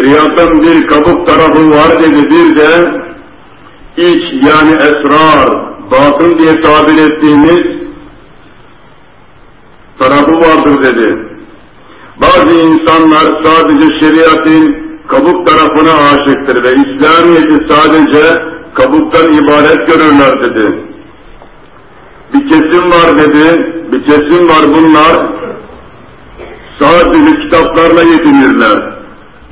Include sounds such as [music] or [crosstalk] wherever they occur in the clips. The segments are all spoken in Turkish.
Şeriatın bir kabuk tarafı var dedi, bir de iç yani esrar, batın diye tabir ettiğimiz tarafı vardır dedi. Bazı insanlar sadece şeriatın kabuk tarafına aşıktır ve İslamiyet'i sadece kabuktan ibaret görürler dedi. Bir kesim var dedi, bir kesim var bunlar sadece kitaplarla yetinirler.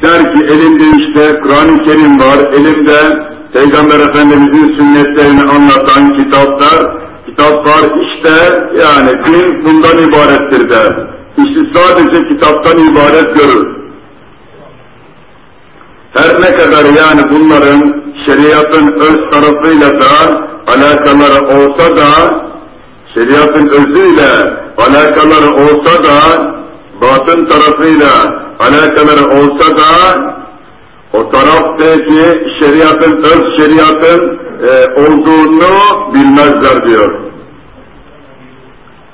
Der ki elimde işte Kur'an-ı Kerim var, elimde Peygamber Efendimizin sünnetlerini anlatan kitaplar, kitaplar işte yani din bundan ibarettir der. İşte sadece kitaptan ibaret görür. Her ne kadar yani bunların şeriatın öz tarafıyla da alakaları olsa da, şeriatın özüyle alakaları olsa da, batın tarafıyla alakaları olsa da, o taraftaki şeriatın, öz şeriatın e, olduğunu bilmezler diyor.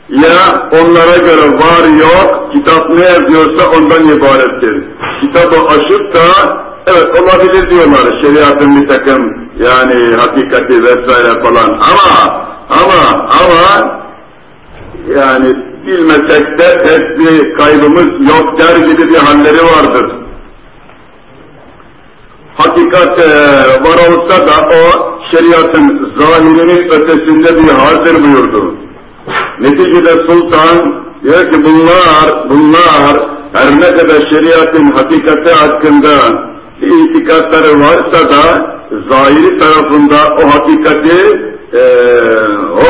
Ya onlara göre var yok, kitap ne yazıyorsa ondan ibarettir. Kitabı aşıp da evet olabilir diyorlar şeriatın bir takım yani hakikati vesaire falan ama ama ama yani bilmesek de pek kaybımız yok der gibi bir halleri vardır. Hakikat e, var olsa da o şeriatın zahirinin ötesinde bir haldir buyurdu. Neticede sultan diyor ki bunlar, bunlar her ne kadar şeriatın hakikati hakkında itikatları varsa da zahiri tarafında o hakikati e,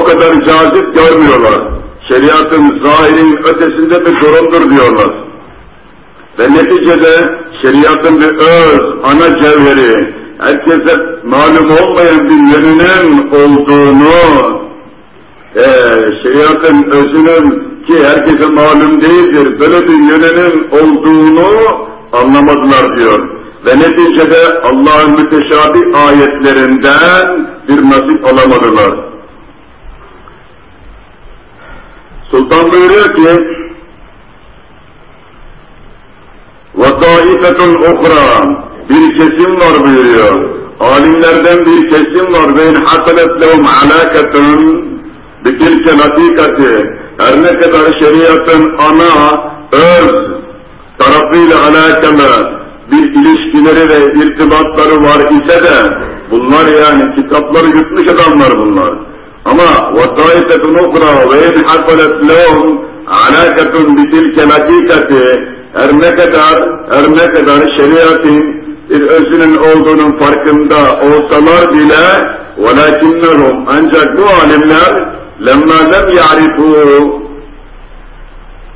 o kadar cazip görmüyorlar. Şeriatın zahirin ötesinde bir durumdur diyorlar. Ve neticede şeriatın bir öz, ana cevheri, herkese malum olmayan bir yönünün olduğunu, e, şeriatın özünün ki herkese malum değildir, böyle bir yönünün olduğunu anlamadılar diyor. Ve neticede Allah'ın müteşabih ayetlerinden bir nasip alamadılar. Sultan buyuruyor ki وَطَائِفَةٌ اُخْرَى Bir kesim var buyuruyor. Alimlerden bir kesim var. وَاِنْ حَصَلَتْ لَهُمْ عَلَاكَةٌ بِتِلْكَ نَتِيكَةِ Her ne kadar şeriatın ana, öz tarafıyla alakalı bir ilişkileri ve irtibatları var ise de bunlar yani kitapları yutmuş adamlar bunlar. Ama وَطَائِفَةٌ اُخْرَى وَاِنْ حَصَلَتْ لَهُمْ عَلَاكَةٌ بِتِلْكَ نَتِيكَةِ her ne kadar, her ne kadar şeriatın bir özünün olduğunun farkında olsalar bile وَلَكِنَّهُمْ ancak bu alimler لَمَّا لَمْ يَعْرِفُوا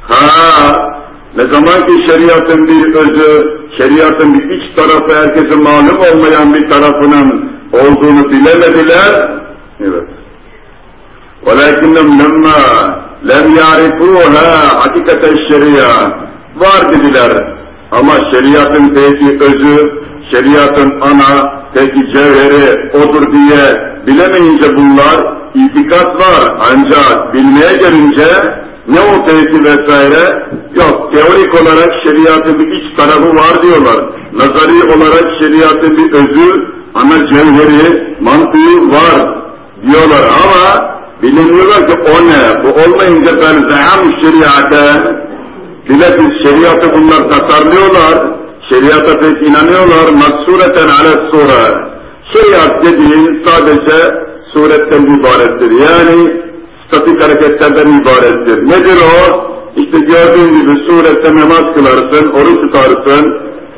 ha ne zaman ki şeriatın bir özü, şeriatın bir iç tarafı herkese malum olmayan bir tarafının olduğunu bilemediler. Evet. وَلَكِنَّهُمْ لَمَّا لَمْ يَعْرِفُوهَا حَقِقَةَ الشَّرِيَا var dediler. Ama şeriatın peki özü, şeriatın ana, peki cevheri odur diye bilemeyince bunlar itikat var. Ancak bilmeye gelince ne o peki vesaire yok. Teorik olarak şeriatın bir iç tarafı var diyorlar. Nazari olarak şeriatın bir özü, ana cevheri, mantığı var diyorlar ama bilemiyorlar ki o ne? Bu olmayınca ben zeham şeriate Bilakis şeriatı bunlar tasarlıyorlar, şeriata pek inanıyorlar, maksureten ale sure. Şeriat dediğin sadece suretten ibarettir. Yani statik hareketlerden ibarettir. Nedir o? İşte gördüğün gibi surette namaz kılarsın, oruç tutarsın,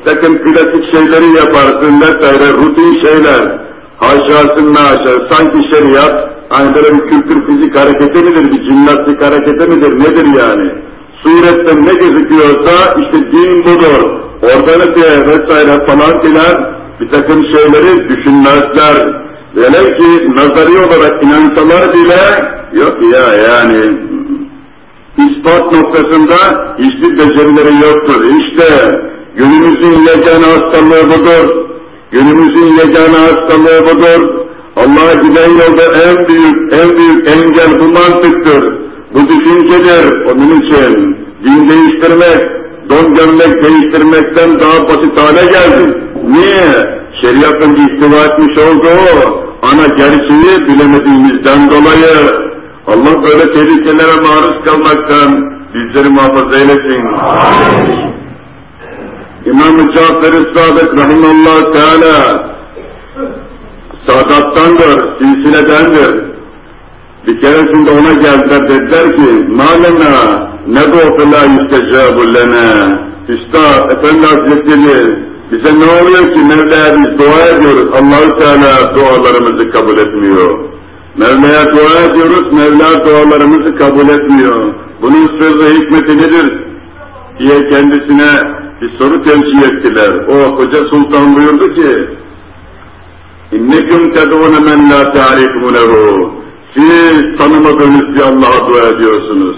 takım klasik şeyleri yaparsın vesaire, rutin şeyler. Haşasın naşa, sanki şeriat, hani bir kültür fizik hareketi midir, bir jimnastik hareketi midir, nedir yani? Sur şeriatta ne gözüküyorsa işte din budur. Organize vesaire falan filan bir takım şeyleri düşünmezler. Velev ki nazari olarak inansalar bile yok ya yani ispat noktasında hiçbir becerileri yoktur. İşte günümüzün yegane hastalığı budur. Günümüzün yegane hastalığı budur. Allah'a giden yolda en büyük, en büyük engel bu mantıktır. Bu düşüncedir. Onun için din değiştirmek, don gömlek değiştirmekten daha basit hale geldi. Niye? Şeriatın ihtiva etmiş olduğu ana gerçeği bilemediğimizden dolayı Allah böyle tehlikelere maruz kalmaktan bizleri muhafaza eylesin. İmam-ı Cafer-i Sadık Rahimallahu Teala Sadattandır, silsiledendir. Bir keresinde ona geldiler dediler ki malena ne doğdu la yüstecabu lene Üstad Efendi Hazretleri bize ne oluyor ki Mevla'ya biz dua ediyoruz Allahü Teala dualarımızı kabul etmiyor. Mevla'ya dua ediyoruz Mevla dualarımızı kabul etmiyor. Bunun sırrı hikmeti nedir diye kendisine bir soru tevcih ettiler. O koca sultan buyurdu ki İnnekum ted'une men la ta'rifunehu. Siz tanımadığınız bir Allah'a dua ediyorsunuz.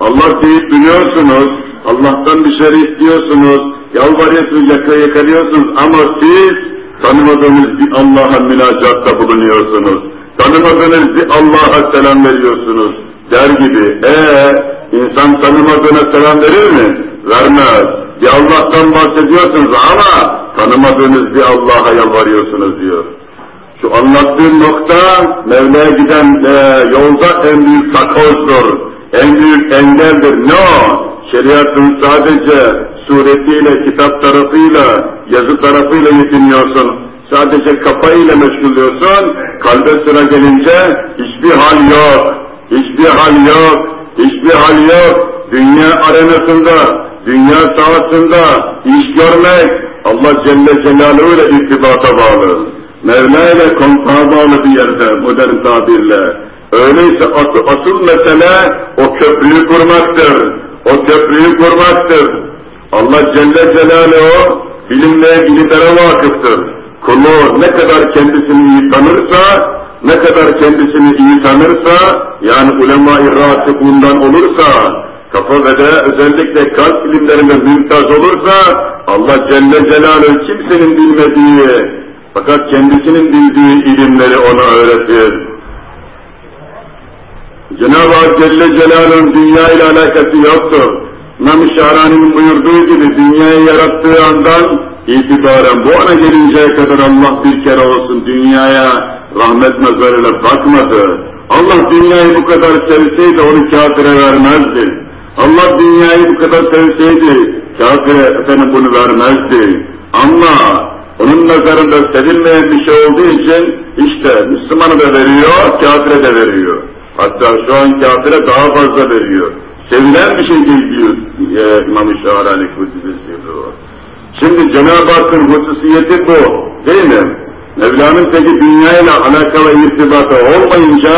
Allah deyip biliyorsunuz, Allah'tan bir şey istiyorsunuz, yalvarıyorsunuz, yaka yakalıyorsunuz ama siz tanımadığınız bir Allah'a münacatta bulunuyorsunuz. Tanımadığınız bir Allah'a selam veriyorsunuz der gibi. Ee, insan tanımadığına selam verir mi? Vermez. Bir Allah'tan bahsediyorsunuz ama tanımadığınız bir Allah'a yalvarıyorsunuz diyor. Şu anlattığım nokta Mevla'ya giden e, yolda en büyük takozdur, en büyük engeldir. Ne o? Şeriatın sadece suretiyle, kitap tarafıyla, yazı tarafıyla yetiniyorsun. Sadece kafayla meşguluyorsun, kalbe sıra gelince hiçbir hal yok, hiçbir hal yok, hiçbir hal yok. Dünya arenasında, dünya sahasında iş görmek Allah Celle Celaluhu ile irtibata bağlı. Mevla ile bağlı bir yerde modern tabirle. Öyleyse asıl, asıl mesele o köprüyü kurmaktır. O köprüyü kurmaktır. Allah Celle Celaluhu bilimle ilgililere vakıftır. Kulu ne kadar kendisini iyi tanırsa, ne kadar kendisini iyi tanırsa, yani ulema-i rasıkundan olursa, kafa ve de özellikle kalp bilimlerinde mümtaz olursa, Allah Celle Celaluhu kimsenin bilmediği, fakat kendisinin bildiği ilimleri ona öğretir. Cenab-ı Hak Celle Celaluhu'nun dünya ile alakası yoktur. İmam-ı Şahrani'nin buyurduğu gibi dünyayı yarattığı andan itibaren bu ana gelinceye kadar Allah bir kere olsun dünyaya rahmet nazarıyla bakmadı. Allah dünyayı bu kadar sevseydi onu kafire vermezdi. Allah dünyayı bu kadar sevseydi kafire efendim bunu vermezdi. Ama onun nazarında sevilmeyen bir şey olduğu için işte Müslümanı da veriyor, kafire de veriyor. Hatta şu an kafire daha fazla veriyor. Sevilen bir şey değil diyor e, İmam-ı Şahrani Kudüs'ü Şimdi Cenab-ı Hakk'ın hususiyeti bu değil mi? Mevla'nın peki dünyayla alakalı irtibatı olmayınca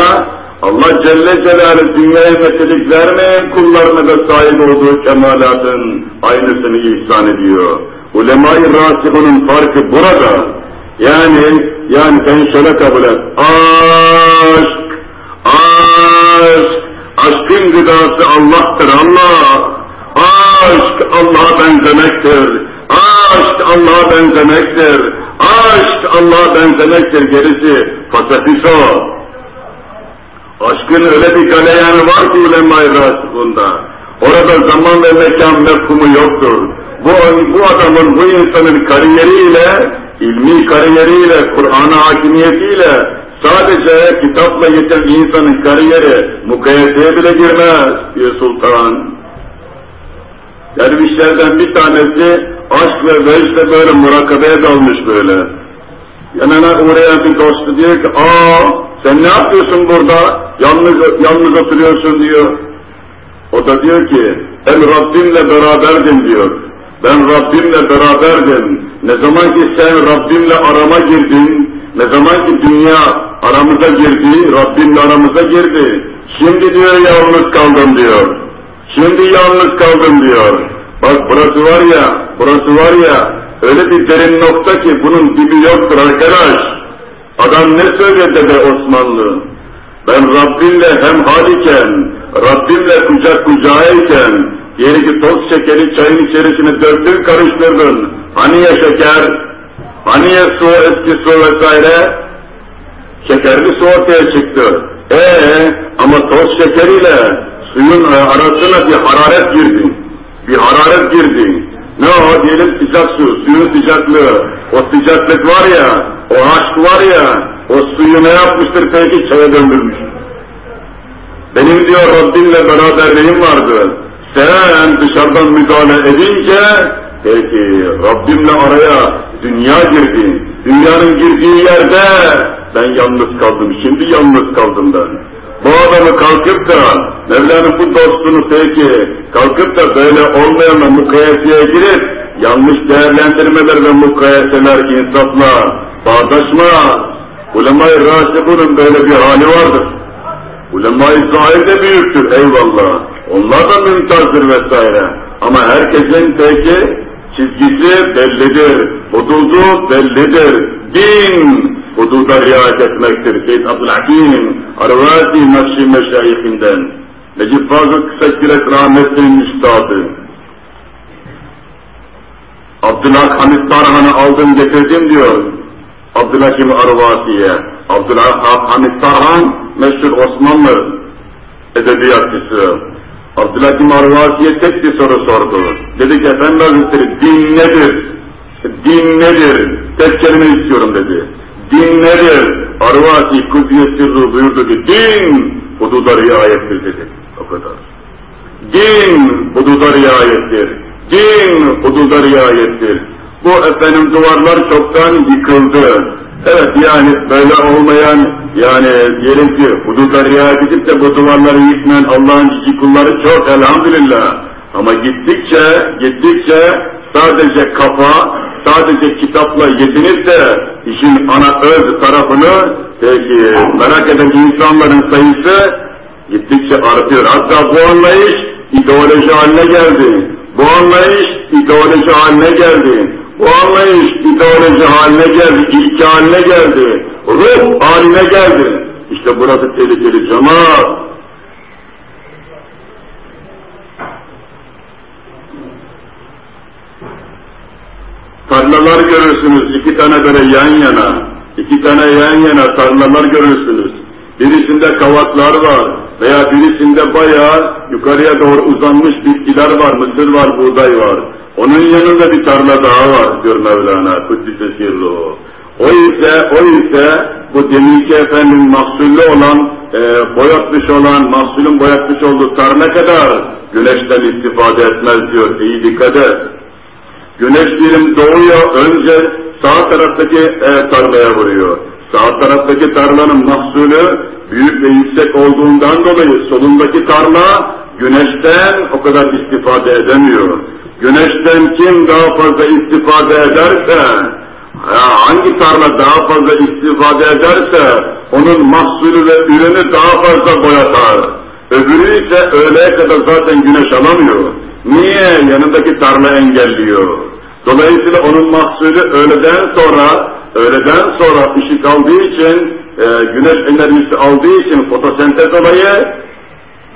Allah Celle Celaluhu dünyaya meselik vermeyen kullarına da sahip olduğu kemalatın aynısını ihsan ediyor. Ulema-i Rasihun'un farkı burada. Yani yani sen şöyle kabul et. Aşk, aşk, aşkın gıdası Allah'tır Allah. Aşk Allah'a benzemektir. Aşk Allah'a benzemektir. Aşk Allah'a benzemektir. Gerisi fasafiso. Aşkın öyle bir galeyanı var ki ulema-i rasihunda. Orada zaman ve mekan mefhumu yoktur bu, bu adamın, bu insanın kariyeriyle, ilmi kariyeriyle, Kur'an'a hakimiyetiyle sadece kitapla geçen insanın kariyeri mukayeseye bile girmez diyor sultan. Dervişlerden bir tanesi aşk ve vecde böyle murakabeye dalmış böyle. Yanına uğrayan bir dostu diyor ki, aa sen ne yapıyorsun burada? Yalnız, yalnız oturuyorsun diyor. O da diyor ki, ben Rabbimle beraberdim diyor. Ben Rabbimle beraberdim. Ne zaman ki sen Rabbimle arama girdin, ne zaman ki dünya aramıza girdi, Rabbimle aramıza girdi. Şimdi diyor yalnız kaldım diyor. Şimdi yalnız kaldım diyor. Bak burası var ya, burası var ya, öyle bir derin nokta ki bunun dibi yoktur arkadaş. Adam ne söyledi de Osmanlı? Ben Rabbimle hemhal iken, Rabbimle kucak kucağıyken, diğeri ki toz şekeri çayın içerisine döktün karıştırdın. Hani şeker, hani su, eski su vesaire? Şekerli su ortaya çıktı. Ee, ama toz şekeriyle suyun arasına bir hararet girdi. Bir hararet girdi. Ne o? Diyelim sıcak su, suyun sıcaklığı. O sıcaklık var ya, o aşk var ya, o suyu ne yapmıştır peki çaya döndürmüş. Benim diyor Rabbimle beraberliğim vardı. Sen dışarıdan müdahale edince peki Rabbimle araya dünya girdi. Dünyanın girdiği yerde ben yalnız kaldım. Şimdi yalnız kaldım ben. Bu adamı kalkıp da Mevla'nın bu dostunu peki kalkıp da böyle olmayanla mukayeseye girip yanlış değerlendirmeler ve mukayeseler insafla bağdaşma ulema-i rasibunun böyle bir hali vardır. Ulema-i zahir de büyüktür eyvallah. Onlar da mümtazdır vesaire. Ama herkesin peki çizgisi bellidir. Hududu bellidir. Din hududa riayet etmektir. Seyyid Abdülhakim Arvasi Nakşi Meşayihinden Necip Fazıl Kısakiret rahmetli'nin üstadı. Abdülhak Hamid Tarhan'ı aldım getirdim diyor. Abdülhakim Arvasi'ye. Abdülhak Hamid Tarhan meşhur Osmanlı edebiyatçısı. Abdülhakim Arvasi'ye tek bir soru sordu. Dedi ki Efendi Hazretleri din nedir? Din nedir? Tek kelime istiyorum dedi. Din nedir? Arvasi Kudüs'ü buyurdu ki din hududa riayettir dedi. O kadar. Din hududa riayettir. Din hududa riayettir. Bu efendim duvarlar çoktan yıkıldı. Evet yani böyle olmayan yani diyelim ki hududa riayet edip de bu duvarları yıkmayan Allah'ın cici kulları çok elhamdülillah. Ama gittikçe, gittikçe sadece kafa, sadece kitapla yetinip de işin ana öz tarafını peki merak eden insanların sayısı gittikçe artıyor. Hatta bu anlayış ideoloji haline geldi. Bu anlayış ideoloji haline geldi. Bu anlayış ideoloji haline geldi, ilki haline geldi, ruh haline geldi. İşte burası tehlikeli cemaat. Tarlalar görürsünüz iki tane böyle yan yana, iki tane yan yana tarlalar görürsünüz. Birisinde kavaklar var veya birisinde bayağı yukarıya doğru uzanmış bitkiler var, mısır var, buğday var. Onun yanında bir tarla daha var diyor Mevlana Kuddise Sirruhu. O ise, o ise bu deminki efendim mahsullü olan, e, boyatmış olan, mahsulün boyatmış olduğu tarla kadar güneşten istifade etmez diyor. İyi dikkat et. Güneş diyelim doğuyor, önce sağ taraftaki e, tarlaya vuruyor. Sağ taraftaki tarlanın mahsulü büyük ve yüksek olduğundan dolayı solundaki tarla güneşten o kadar istifade edemiyor. Güneşten kim daha fazla istifade ederse, hangi tarla daha fazla istifade ederse, onun mahsulü ve ürünü daha fazla boyatar. Öbürü ise öğleye kadar zaten güneş alamıyor. Niye? Yanındaki tarla engelliyor. Dolayısıyla onun mahsulü öğleden sonra, öğleden sonra ışık aldığı için, e, güneş enerjisi aldığı için fotosentez olayı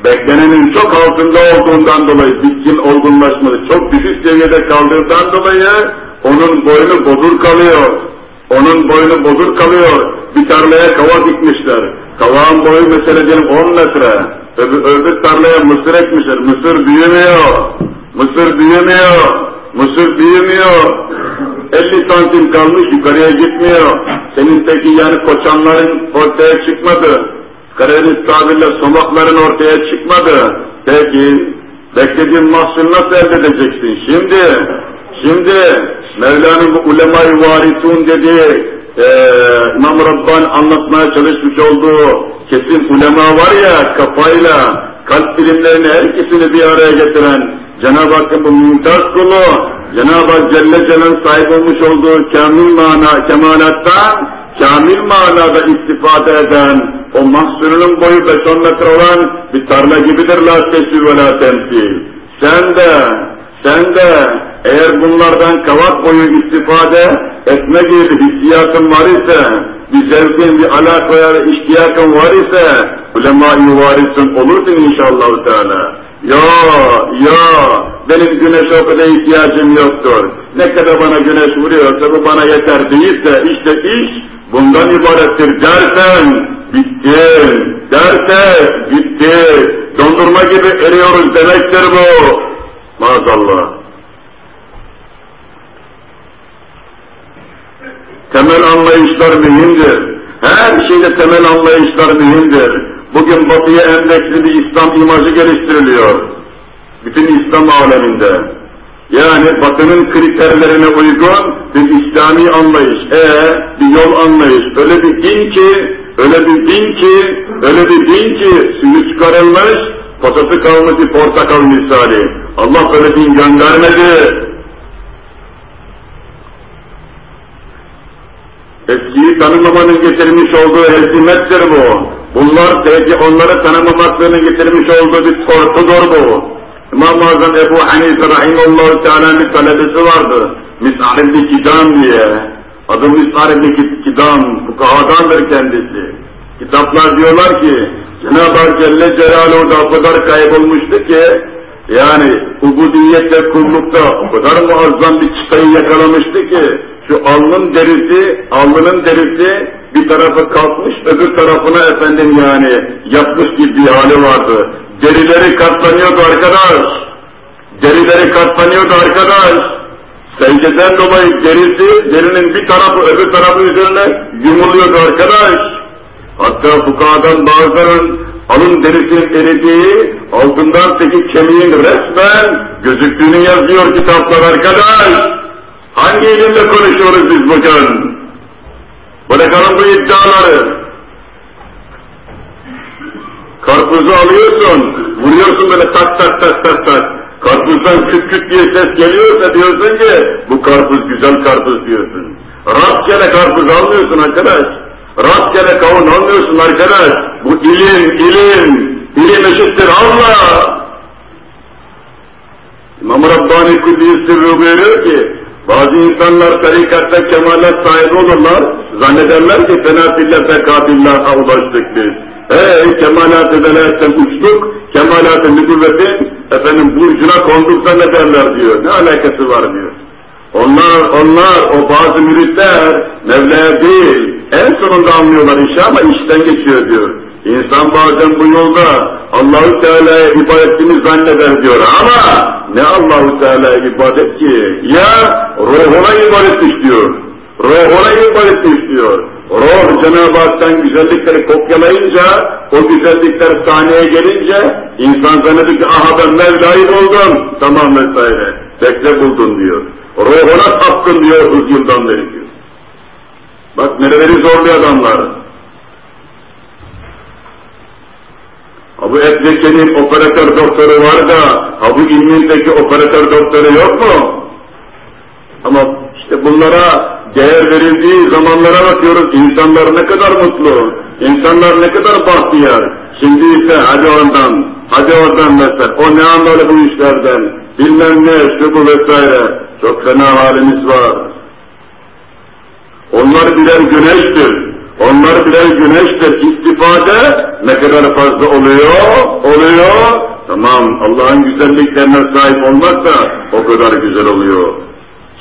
beklenenin çok altında olduğundan dolayı bitkin olgunlaşması çok düşük seviyede kaldığından dolayı onun boynu bodur kalıyor. Onun boynu bodur kalıyor. Bir tarlaya kava dikmişler. Kavağın boyu mesela diyelim 10 metre. Öbür, öbür tarlaya mısır ekmişler. Mısır büyümüyor. Mısır büyümüyor. Mısır büyümüyor. 50 santim kalmış yukarıya gitmiyor. Senin peki yani koçanların ortaya çıkmadı. Karadeniz tabirle somakların ortaya çıkmadı. Peki, beklediğin mahsul nasıl elde edeceksin? Şimdi, şimdi Mevla'nın bu ulema-i varitun dediği e, İmam Rabbani anlatmaya çalışmış olduğu kesin ulema var ya kafayla kalp bilimlerini her ikisini bir araya getiren Cenab-ı Hakk'ın bu mümtaz kulu Cenab-ı Hak Celle Celal sahip olmuş olduğu kamil mana, kemalattan kamil manada istifade eden o mahsulünün boyu 5-10 metre olan bir tarla gibidir la tesir ve la temsil. Sen de, sen de eğer bunlardan kavak boyu istifade etme gibi hissiyatın var ise, bir zevkin, bir alakaya ve iştiyakın var ise, ulema-i varisin olursun inşallah Teala. Ya, ya, benim güneşe o kadar ihtiyacım yoktur. Ne kadar bana güneş vuruyorsa bu bana yeter değilse, işte iş bundan ibarettir dersen, bitti, derse, bitti, dondurma gibi eriyoruz demektir bu. Maazallah. Temel anlayışlar mühimdir. Her şeyde temel anlayışlar mühimdir. Bugün batıya endeksli bir İslam imajı geliştiriliyor. Bütün İslam aleminde. Yani batının kriterlerine uygun bir İslami anlayış, ee, bir yol anlayış. Öyle bir din ki, öyle bir din ki, öyle bir din ki suyu çıkarılmış, potası kalmış bir portakal misali. Allah böyle din göndermedi. Eskiyi tanımamanın getirmiş olduğu hezimettir bu. Bunlar belki onları tanımamaklarının getirmiş olduğu bir tortudur bu. İmam-ı Azam Ebu Hanife Rahimallahu Teala'nın talebesi vardı. Mis'ar ibn Kidam diye. Adı Mis'ar ibn Kidam, fukahadandır kendisi. Kitaplar diyorlar ki, Cenab-ı Hak Celle Celaluhu da o kadar kaybolmuştu ki, yani ubudiyette, kullukta o kadar muazzam bir çıtayı yakalamıştı ki, şu alnın derisi, alnının derisi bir tarafı kalkmış, öbür tarafına efendim yani yapmış gibi bir hali vardı. Derileri katlanıyordu arkadaş. Derileri katlanıyordu arkadaş. Secdeden dolayı derisi, derinin bir tarafı öbür tarafı üzerine yumuluyordu arkadaş. Hatta fukahadan bazılarının alın derisinin eridiği, altından teki kemiğin resmen gözüktüğünü yazıyor kitaplar arkadaş. Hangi ilimle konuşuyoruz biz bugün? Bırakalım bu iddiaları. Karpuzu alıyorsun, vuruyorsun böyle tak tak tak tak tak. Karpuzdan küt küt diye ses geliyorsa diyorsun ki bu karpuz güzel karpuz diyorsun. Rastgele karpuz almıyorsun arkadaş. Rastgele kavun almıyorsun arkadaş. Bu ilim, ilim. İlim eşittir Allah. İmam Rabbani Kudüs buyuruyor ki bazı insanlar tarikatta kemalat sahibi olurlar, zannederler ki fenafille bekabillah'a ulaştık biz. Hey kemalat-ı velayetten uçtuk, kemalat-ı nübüvvetin efendim burcuna konduk zannederler diyor. Ne alakası var diyor. Onlar, onlar, o bazı müritler Mevla'ya değil, en sonunda anlıyorlar işi işten geçiyor diyor. İnsan bazen bu yolda Allahu Teala'ya ibadetini zanneder diyor ama ne Allahu Teala'ya ibadet ki? Ya ruhuna ibadet istiyor. Ruhuna ibadet istiyor. Ruh Cenab-ı güzellikleri kopyalayınca, o güzellikler sahneye gelince insan zannediyor ki aha ben Mevla'yı buldum. Tamam vesaire. Bekle buldun diyor. Ruhuna taptın diyor 30 yıldan beri diyor. Bak nereleri zorluyor adamlar. Abu Ebzeke'nin operatör doktoru var da, Abu İlmin'deki operatör doktoru yok mu? Ama işte bunlara değer verildiği zamanlara bakıyoruz, insanlar ne kadar mutlu, insanlar ne kadar bahtiyar. Şimdi ise hadi oradan, hadi oradan mesela, o ne anladı bu işlerden, bilmem ne, şu bu vesaire, çok fena halimiz var. Onlar birer güneştir. Onlar birer güneştir. İstifade ne kadar fazla oluyor? Oluyor. Tamam Allah'ın güzelliklerine sahip olmak da o kadar güzel oluyor.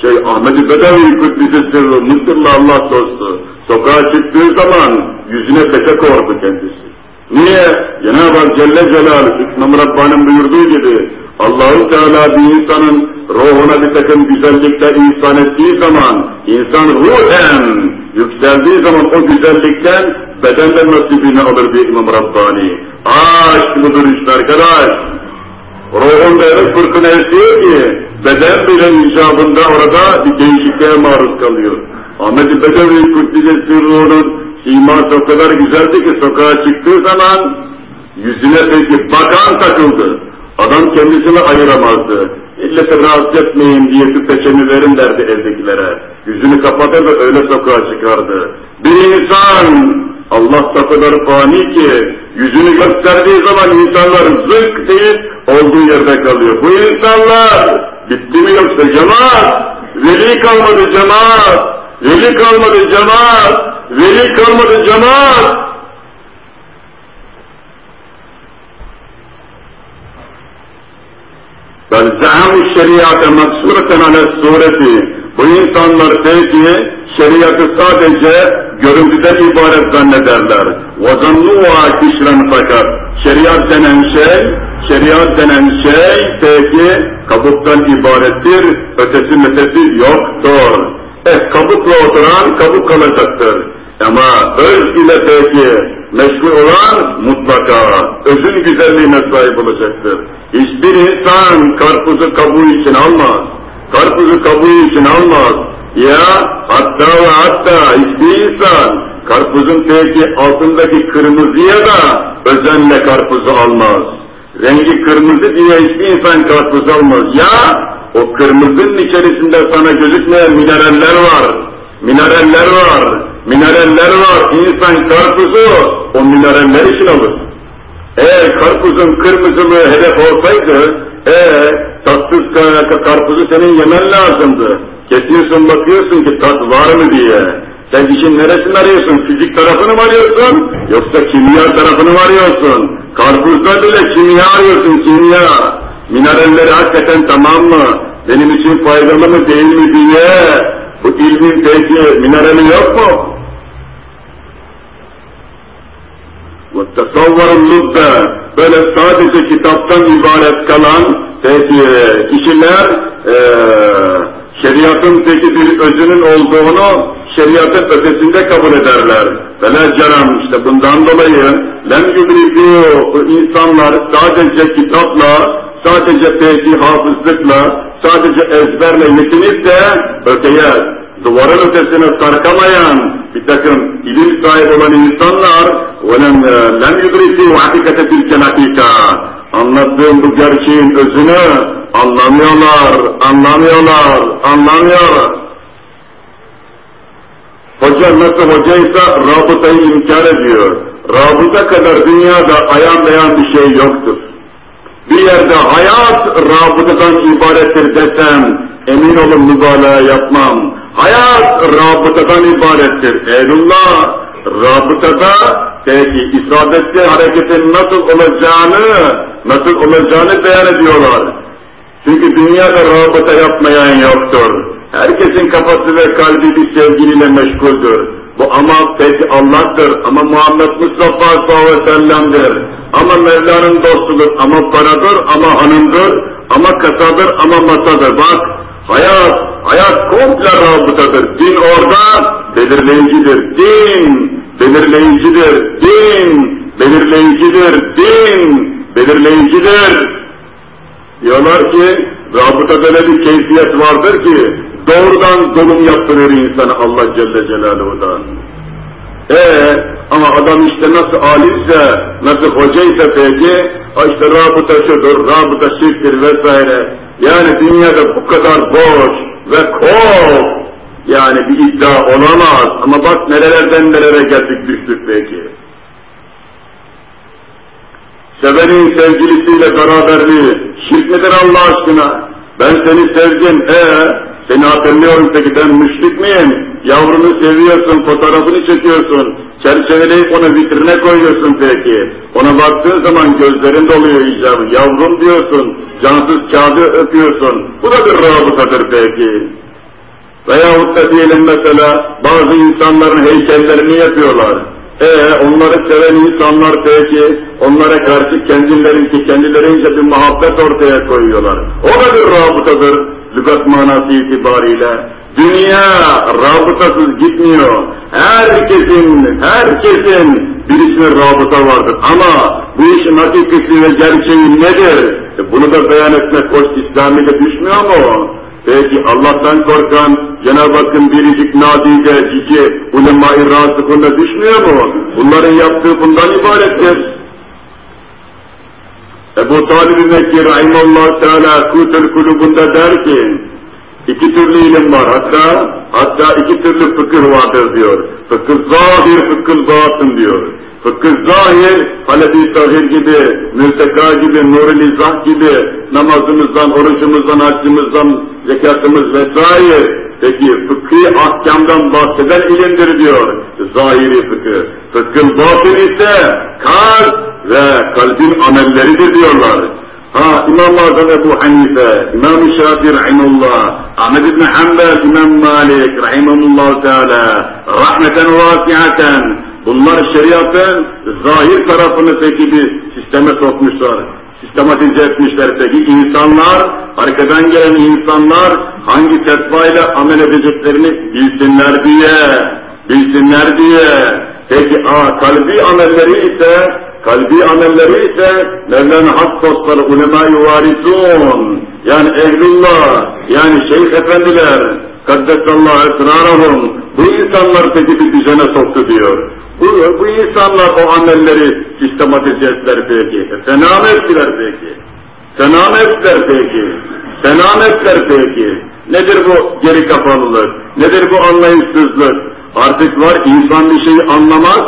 Şey Ahmet-i Bedevi Kudüs'ü sırrı, Mısırlı Allah dostu. Sokağa çıktığı zaman yüzüne peçe kordu kendisi. Niye? Cenab-ı Hak Celle Celaluhu, İslam Rabbani'nin buyurduğu gibi Allahu Teala bir insanın ruhuna bir takım güzellikler ihsan ettiği zaman insan ruhen yükseldiği zaman o güzellikten bedenle nasibini alır diye İmam Rabbani. İşte budur işte arkadaş. Ruhun öyle fırkına esiyor ki beden bile icabında orada bir değişikliğe maruz kalıyor. Ahmet-i Bedevi Kuddise ruhunun siması o kadar güzeldi ki sokağa çıktığı zaman yüzüne peki bakan takıldı. Adam kendisini ayıramazdı. İllete rahatsız etmeyin diye şu peçeni verin derdi evdekilere. Yüzünü kapatır da öyle sokağa çıkardı. Bir insan Allah da kadar fani ki yüzünü gösterdiği zaman insanlar zık deyip olduğu yerde kalıyor. Bu insanlar bitti mi yoksa cemaat? Veli kalmadı cemaat. Veli kalmadı cemaat. Veli kalmadı cemaat. Bel zahamu şeriate maksureten ale sureti. Bu insanlar peki şeriatı sadece görüntüden ibaret zannederler. وَظَنُّوَا kişren fakat. Şeriat denen şey, şeriat denen şey peki kabuktan ibarettir, ötesi ötesi yoktur. Eh kabukla oturan kabuk kalacaktır. Ama öz ile peki meşgul olan mutlaka özün güzelliğine sahip olacaktır. Hiçbir insan karpuzu kabuğu için almaz. Karpuzu kabuğu için almaz. Ya hatta ve hatta hiçbir insan karpuzun peki altındaki kırmızıya da özenle karpuzu almaz. Rengi kırmızı diye hiçbir insan karpuz almaz. Ya o kırmızının içerisinde sana gözükmeyen mineraller var. Mineraller var. Mineraller var. İnsan karpuzu o mineraller için alır. Eğer karpuzun kırmızılığı hedef olsaydı, ee, tatsız karpuzu senin yemen lazımdı. Kesiyorsun bakıyorsun ki tat var mı diye. Sen işin neresini arıyorsun? Fizik tarafını mı arıyorsun? Yoksa kimya tarafını mı arıyorsun? Karpuzda bile kimya arıyorsun, kimya. Mineralleri hakikaten tamam mı? Benim için faydalı mı değil mi diye. Bu ilmin peki minerali yok mu? وَتَصَوَّرُ اللُّبَّ Böyle sadece kitaptan ibaret kalan peki kişiler e, şeriatın peki bir özünün olduğunu şeriatın ötesinde kabul ederler. Böyle ceram işte bundan dolayı lem yudriku bu insanlar sadece kitapla, sadece peki hafızlıkla, sadece ezberle yetinip de öteye, duvarın ötesine sarkamayan bir takım ilim sahibi olan insanlar وَلَمْ لَمْ يُدْرِكُوا حَقِقَةَ تِلْكَ الْحَقِيقَةِ Anlattığım bu gerçeğin özünü anlamıyorlar, anlamıyorlar, anlamıyorlar. Hoca nasıl hocaysa rabıtayı inkar ediyor. Rabıta kadar dünyada ayan beyan bir şey yoktur. Bir yerde hayat rabıtadan ibarettir desem emin olun mübalağa yapmam. Hayat rabıtadan ibarettir. Eylullah rabıtada peki isabetli hareketin nasıl olacağını nasıl olacağını beyan ediyorlar. Çünkü dünyada rabıta yapmayan yoktur. Herkesin kafası ve kalbi bir sevgiliyle meşguldür. Bu ama peki Allah'tır, ama Muhammed Mustafa sallallahu aleyhi ve sellem'dir. Ama Mevla'nın dostudur, ama paradır, ama hanımdır, ama kasadır, ama masadır. Bak, hayat, hayat komple rabıtadır. Din orada belirleyicidir. Din belirleyicidir. Din belirleyicidir. Din belirleyicidir. Diyorlar ki rabıta böyle bir keyfiyet vardır ki doğrudan dolum yaptırır insanı Allah Celle Celaluhu'dan. Ee, ama adam işte nasıl alimse, nasıl hocaysa peki, işte rabıta şudur, rabıta şirktir vesaire. Yani dünyada bu kadar boş ve kol, yani bir iddia olamaz. Ama bak nerelerden nerelere geldik düştük peki. Sevenin sevgilisiyle beraberliği, şirk nedir Allah aşkına? Ben seni sevdim, ee, seni hatırlıyorum peki ben müşrik miyim? Yavrunu seviyorsun, fotoğrafını çekiyorsun, çerçeveleyip onu vitrine koyuyorsun peki. Ona baktığın zaman gözlerin doluyor icabı, yavrum diyorsun, cansız kağıdı öpüyorsun. Bu da bir rabıtadır peki. Veyahut da diyelim mesela bazı insanların heykellerini yapıyorlar. Ee onları seven insanlar peki onlara karşı kendilerinki kendilerince bir muhabbet ortaya koyuyorlar. O da bir rabıtadır lügat manası itibariyle. Dünya rabıtasız gitmiyor. Herkesin, herkesin birisinin rabıta vardır. Ama bu işin hakikati ve gerçeği nedir? E bunu da beyan etmek hoş İslami'de düşmüyor mu? Peki Allah'tan korkan Cenab-ı Hakk'ın biricik nadide, cici, ulema-i rasıkında düşmüyor mu? Bunların yaptığı bundan ibarettir. Ebu Talib-i Mekki Rahimullah Teala Kutul Kulubunda der ki, İki türlü ilim var. Hatta hatta iki türlü fıkıh vardır diyor. Fıkıh zahir, fıkıh batın diyor. Fıkıh zahir, Hanefi Tahir gibi, Mülteka gibi, Nurul İzah gibi, namazımızdan, orucumuzdan, haccımızdan, zekatımız vesaire. Peki fıkhi ahkamdan bahseden ilimdir diyor. Zahiri fıkıh. Fıkhın batın ise kalp ve kalbin amelleridir diyorlar. Ha İmam Azam Ebu Hanife, İmam Şafii Rahimullah, Ahmed İbni Hanbel, İmam Malik Rahimullah Teala, rahmeten vasiaten, bunlar şeriatın zahir tarafını peki bir sisteme sokmuşlar, sistematize etmişler peki insanlar, arkadan gelen insanlar hangi fetvayla amel edeceklerini bilsinler diye, bilsinler diye. Peki a, kalbi amelleri ise Kalbi amelleri ise Mevlana Hak dostları ulema-i varisun yani ehlullah yani şeyh efendiler kaddesallahu esrarahum bu insanlar peki bir düzene soktu diyor. Bu, bu insanlar o amelleri sistematize ettiler peki. Fena mı ettiler peki? Fena mı ettiler peki? Fena ettiler peki? Nedir bu geri kapalılık? Nedir bu anlayışsızlık? Artık var insan bir şeyi anlamaz,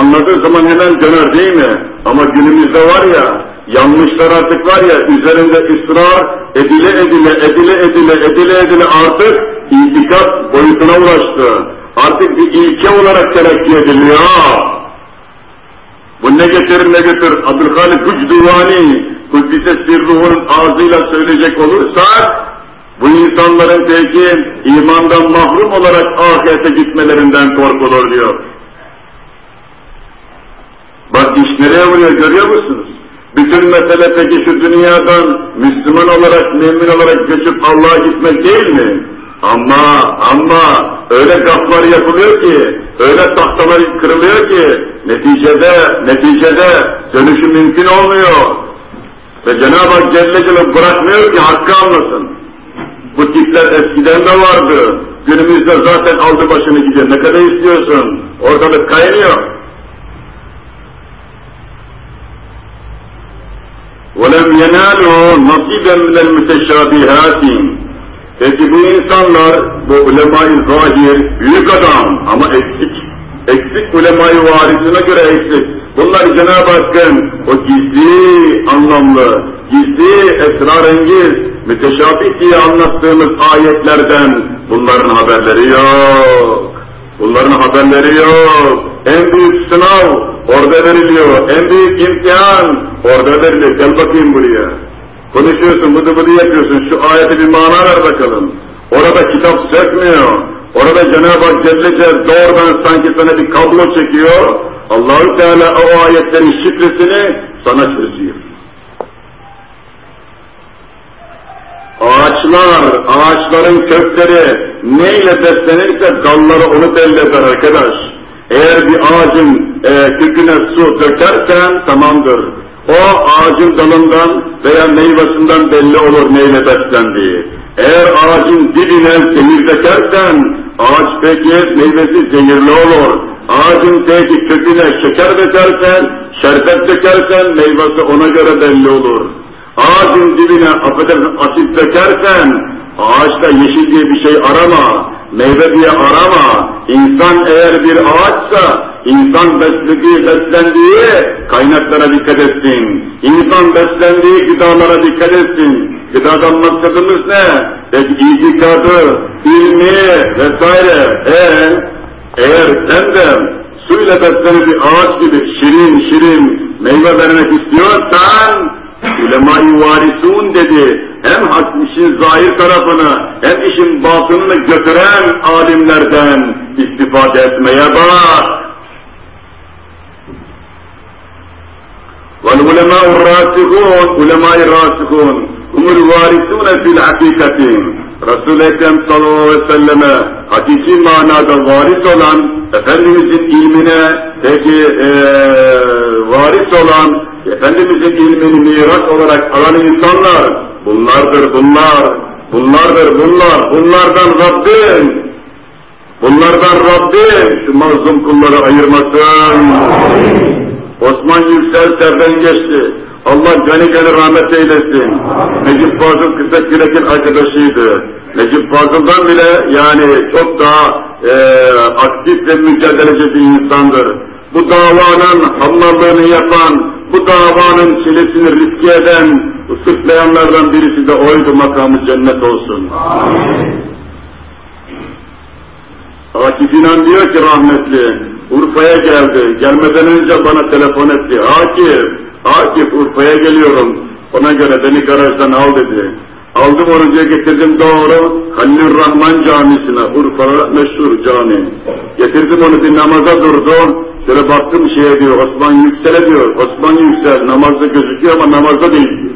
Anladığı zaman hemen döner değil mi? Ama günümüzde var ya, yanlışlar artık var ya, üzerinde ısrar edile edile, edile edile, edile edile artık itikat boyutuna ulaştı. Artık bir ilke olarak terakki ediliyor. Bu ne getirir ne götür? Abdülhalik Hücduvani, Kuddise Sirruh'un ağzıyla söyleyecek olursak, bu insanların peki imandan mahrum olarak ahirete gitmelerinden korkulur diyor. Bak iş nereye vuruyor görüyor musunuz? Bütün mesele peki şu dünyadan Müslüman olarak, mümin olarak göçüp Allah'a gitmek değil mi? Ama, ama öyle gaflar yapılıyor ki, öyle tahtalar kırılıyor ki, neticede, neticede dönüşü mümkün olmuyor. Ve Cenab-ı Hak Celle Celle bırakmıyor ki hakkı anlasın. Bu tipler eskiden de vardı. Günümüzde zaten aldı başını gidiyor. Ne kadar istiyorsun? Ortalık kaynıyor. وَلَمْ يَنَالُوا نَصِيبًا مِنَ الْمُتَشَابِهَاتِ Peki bu insanlar, bu ulema-i zahir, büyük adam ama eksik, eksik ulema-i varisine göre eksik. Bunlar Cenab-ı Hakk'ın o gizli anlamlı, gizli esrarengiz, müteşabih diye anlattığımız ayetlerden bunların haberleri yok. Bunların haberleri yok. En büyük sınav orada veriliyor. En büyük imtihan Orada veriliyor, gel bakayım buraya. Konuşuyorsun, bıdı bıdı yapıyorsun, şu ayeti bir mana ver bakalım. Orada kitap sökmüyor. Orada Cenab-ı Hak Celle Celle doğrudan sanki sana bir kablo çekiyor. Allahü Teala o ayetlerin şifresini sana çözüyor. Ağaçlar, ağaçların kökleri neyle beslenirse dalları onu belli eder arkadaş. Eğer bir ağacın e, köküne su dökersen tamamdır o ağacın dalından veya meyvesinden belli olur neyle beslendiği. Eğer ağacın dibine zehir dökersen, ağaç peki meyvesi zehirli olur. Ağacın peki köküne şeker dökersen, şerbet dökersen meyvesi ona göre belli olur. Ağacın dibine affedersin asit dökersen, ağaçta yeşil diye bir şey arama, meyve diye arama. İnsan eğer bir ağaçsa, İnsan beslediği, beslendiği kaynaklara dikkat etsin. İnsan beslendiği gıdalara dikkat etsin. Gıdadan maksadımız ne? Peki itikadı, ilmi vesaire. Eğer, eğer sen de suyla beslenir bir ağaç gibi şirin şirin meyve vermek istiyorsan ulema-i varisun dedi Hem işin zahir tarafını hem işin batınını götüren alimlerden istifade etmeye bak. والعلماء الراسخون علماء الراسخون هم الوارثون في الحقيقة Resul-i Ekrem sallallahu aleyhi ve selleme hakiki manada varis olan, Efendimizin ilmine peki ee, varis olan, Efendimizin ilmini miras olarak alan insanlar, bunlardır bunlar, bunlardır bunlar, bunlardan Rabbim, bunlardan Rabbim şu mazlum kulları ayırmasın. Osman Yüksel serden geçti. Allah gani gani rahmet eylesin. Necip Fazıl kısa kürekin arkadaşıydı. Necip Fazıl'dan bile yani çok daha e, aktif ve mücadeleci bir insandır. Bu davanın hamallığını yapan, bu davanın çilesini riske eden, ısıtlayanlardan birisi de oydu makamı cennet olsun. Akif İnan diyor ki rahmetli, Urfa'ya geldi, gelmeden önce bana telefon etti. Akif, Akif Urfa'ya geliyorum, ona göre beni garajdan al dedi. Aldım onu diye getirdim doğru Halil Rahman Camisi'ne, Urfa'da meşhur cami. Getirdim onu bir namaza durdu. Şöyle baktım şeye diyor, Osman Yüksel'e diyor, Osman Yüksel namazda gözüküyor ama namazda değil diyor.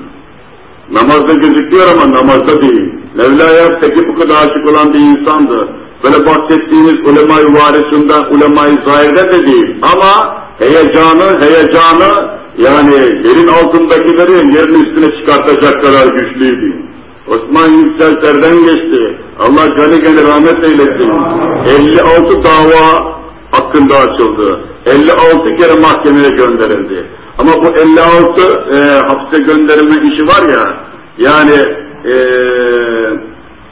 Namazda gözüküyor ama namazda değil. Mevla'ya peki bu kadar aşık olan bir insandı. Böyle bahsettiğimiz ulema-i varisinden, ulema-i zahirden de değil. Ama heyecanı, heyecanı yani yerin altındakileri yerin üstüne çıkartacak kadar güçlüydü. Osman Yüksel terden geçti. Allah gani gani rahmet eylesin. 56 dava hakkında açıldı. 56 kere mahkemeye gönderildi. Ama bu 56 e, hapse gönderilme işi var ya, yani e,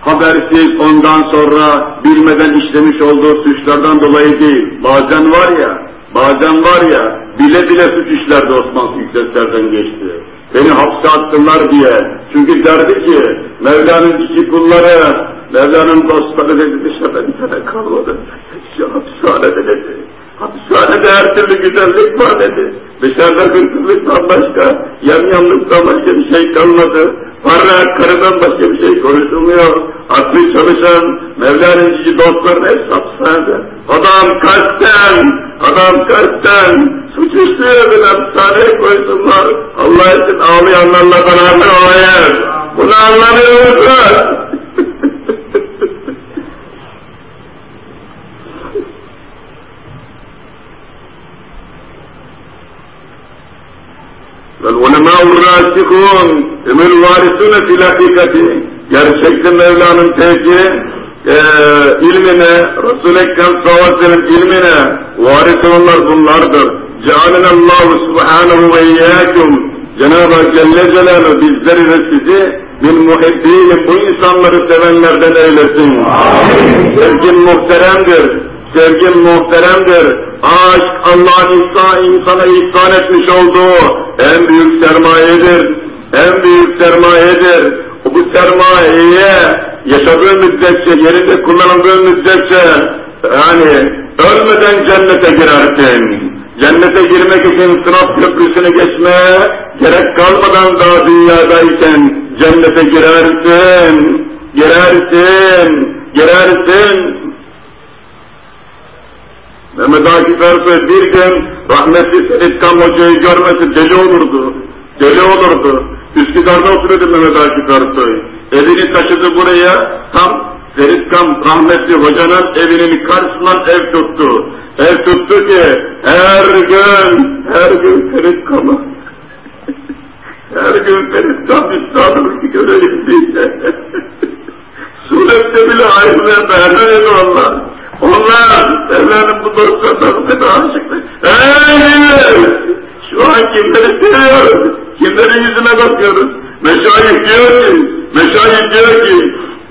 habersiz ondan sonra bilmeden işlemiş olduğu suçlardan dolayı değil. Bazen var ya, bazen var ya, bile bile suç işlerdi Osman Yükselter'den geçti. Beni hapse attılar diye. Çünkü derdi ki, Mevla'nın iki kulları, Mevla'nın dostları dedi dışarıda bir tane kalmadı. [laughs] Şu hapishanede dedi. Hapishanede her türlü güzellik var dedi. Dışarıda hırsızlıktan başka, yamyamlıktan başka bir şey kalmadı. Para, karıdan başka bir şey konuşulmuyor. Aklı çalışan Mevla'nın cici dostların hepsi hapishanede. Adam kasten, adam kasten suç işliyor beni hapishaneye koysunlar. Allah için ağlayanlarla beraber hayır. Bunu anlamıyor musun? والعلماء الراسخون هم الوارثون في الحقيقة gerçekten Mevla'nın teki e, ilmine, Resul-i Ekrem sallallahu aleyhi ve sellem ilmine varis olanlar bunlardır. Cealenallahu subhanahu ve iyyâkum Cenab-ı Hak Celle Celaluhu bizleri ve sizi min muhibbînim bu insanları sevenlerden eylesin. Amin. Sevgin muhteremdir, sevgin muhteremdir. Aşk Allah'ın insan, insana ihsan etmiş olduğu en büyük sermayedir. En büyük sermayedir. Bu sermayeye yaşadığı müddetçe, yerinde kullanıldığı müddetçe yani ölmeden cennete girersin. Cennete girmek için sınav köprüsünü geçmeye gerek kalmadan daha dünyadayken cennete girersin, girersin, girersin. Mehmet Akif Ersoy bir gün rahmetli Ferit Kam Hoca'yı görmesi deli olurdu, deli olurdu. Üsküdar'da oturuyordu Mehmet Akif Ersoy. Evini taşıdı buraya, tam Ferit Kam rahmetli hocanın evinin karşısından ev tuttu. Ev tuttu ki her gün, her gün Ferit Kam'ı [laughs] her gün Ferit Kam üstadını göreyim diye. Surette bile ayrılmaya dayanamıyordu onlar. Onlar Mevla'nın bu dostlarına da aşıktı. Hey! Şu an kimleri seviyoruz? Kimlerin yüzüne bakıyoruz? Meşayih diyor ki, meşayih diyor ki,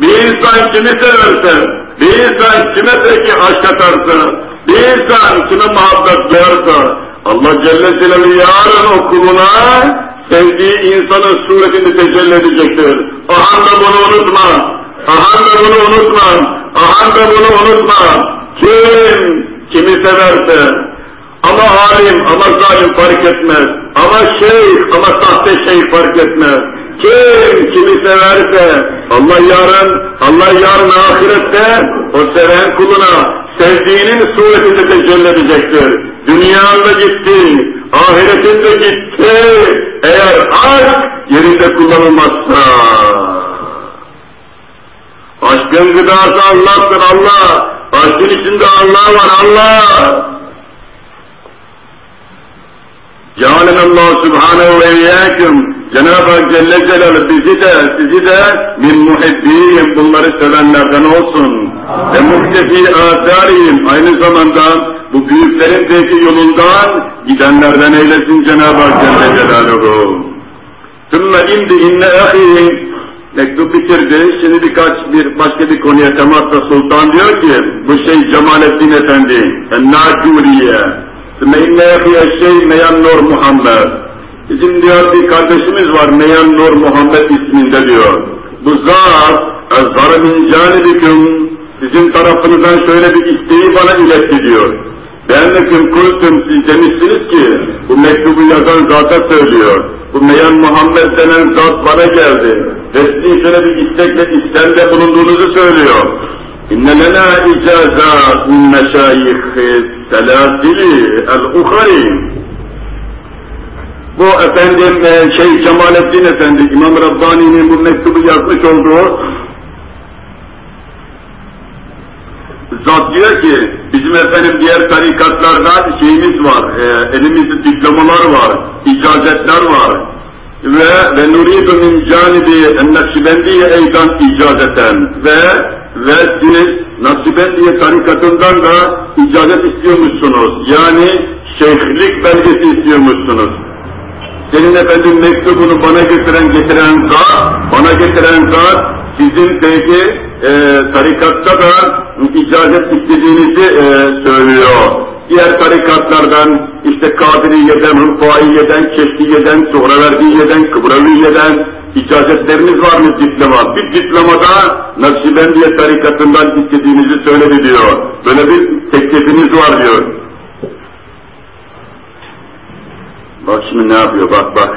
bir insan kimi severse, bir insan kime peki aşk atarsa, bir insan kime muhabbet duyarsa, Allah Celle Celaluhu yarın o kuluna sevdiği insanın suretini tecelli edecektir. Aha da bunu unutma, aha da bunu unutma, aha da bunu unutma. Kim kimi severse, ama alim, ama zalim fark etmez. Ama şeyh, ama sahte şeyh fark etmez. Kim kimi severse, Allah yarın, Allah yarın ahirette o seven kuluna sevdiğinin suretinde tecelli edecektir. Dünyanda gitti, ahiretinde gitti. Eğer aşk yerinde kullanılmazsa. Aşkın gıdası Allah'tır Allah. Aşkın içinde Allah var Allah. Cealen Allah Subhanahu ve İyyâküm Cenab-ı Hak Celle Celaluhu bizi de sizi de min muhibbiyim bunları sevenlerden olsun. Ve muhtefi âtârihim aynı zamanda bu büyüklerin peki yolundan gidenlerden eylesin Cenab-ı Hak Celle Celaluhu. Sümme indi inne ahi mektup bitirdi. Şimdi birkaç bir başka bir konuya temasla sultan diyor ki bu şey Cemalettin Efendi inne ahi şey Meyan Nur Muhammed Bizim diyor bir kardeşimiz var Meyan Nur Muhammed isminde diyor. Bu zat ezzara min canibiküm sizin tarafınızdan şöyle bir isteği bana iletti diyor. Beğenmekim kultum siz demişsiniz ki bu mektubu yazan zata söylüyor. Bu Meyan Muhammed denen zat bana geldi. Ve şöyle bir istekle istemde bulunduğunuzu söylüyor. İnne lena icazat min meşayih selasili el-ukhari. Bu efendim şey Cemalettin Efendi, İmam Rabbani'nin bu mektubu yazmış olduğu Zat diyor ki, bizim efendim diğer tarikatlarda şeyimiz var, e, elimizde diplomalar var, icazetler var. Ve ve nuridu min canibi en-Nakşibendiye eydan icazeten ve ve siz Nakşibendiye tarikatından da icazet istiyormuşsunuz. Yani şeyhlik belgesi istiyormuşsunuz. Senin efendim mektubunu bana getiren getiren zat, bana getiren zat sizin peki e, tarikatta da icazet istediğinizi e, söylüyor. Diğer tarikatlardan işte Kadiriye'den, Rıfaiye'den, Keşkiye'den, Suhraverdiye'den, Kıbraviye'den icazetleriniz var mı diploma? Bir diplomada Nakşibendiye tarikatından istediğinizi söyledi diyor. Böyle bir teklifiniz var diyor. Bak şimdi ne yapıyor bak bak.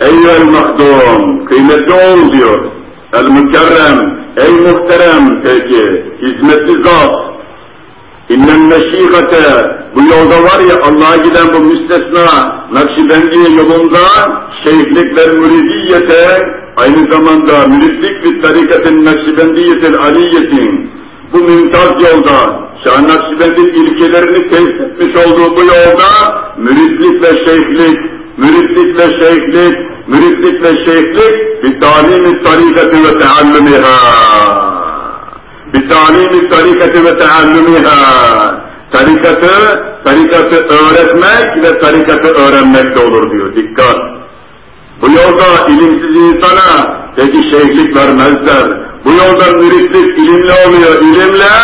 Eyyel mahdum, kıymetli oğul diyor. El mükerrem, ey muhterem peki, hizmetli zat. İnnen meşikate, bu yolda var ya Allah'a giden bu müstesna, Nakşibendiye yolunda şeyhlik ve müridiyete, aynı zamanda müridlik ve tarikatin Nakşibendiyetil aliyetin, bu mümtaz yolda, Şah Nakşibend'in ilkelerini tesis etmiş olduğu bu yolda, müridlik ve şeyhlik, müridlik ve şeyhlik, müridlik ve şeyhlik, bir talimi tarikati ve teallümiha. Bir talimi tarikati ve teallümiha. Tarikatı, tarikatı öğretmek ve tarikatı öğrenmek de olur diyor. Dikkat! Bu yolda ilimsiz insana peki şeyhlik vermezler. Bu yolda müritlik ilimle oluyor, ilimle.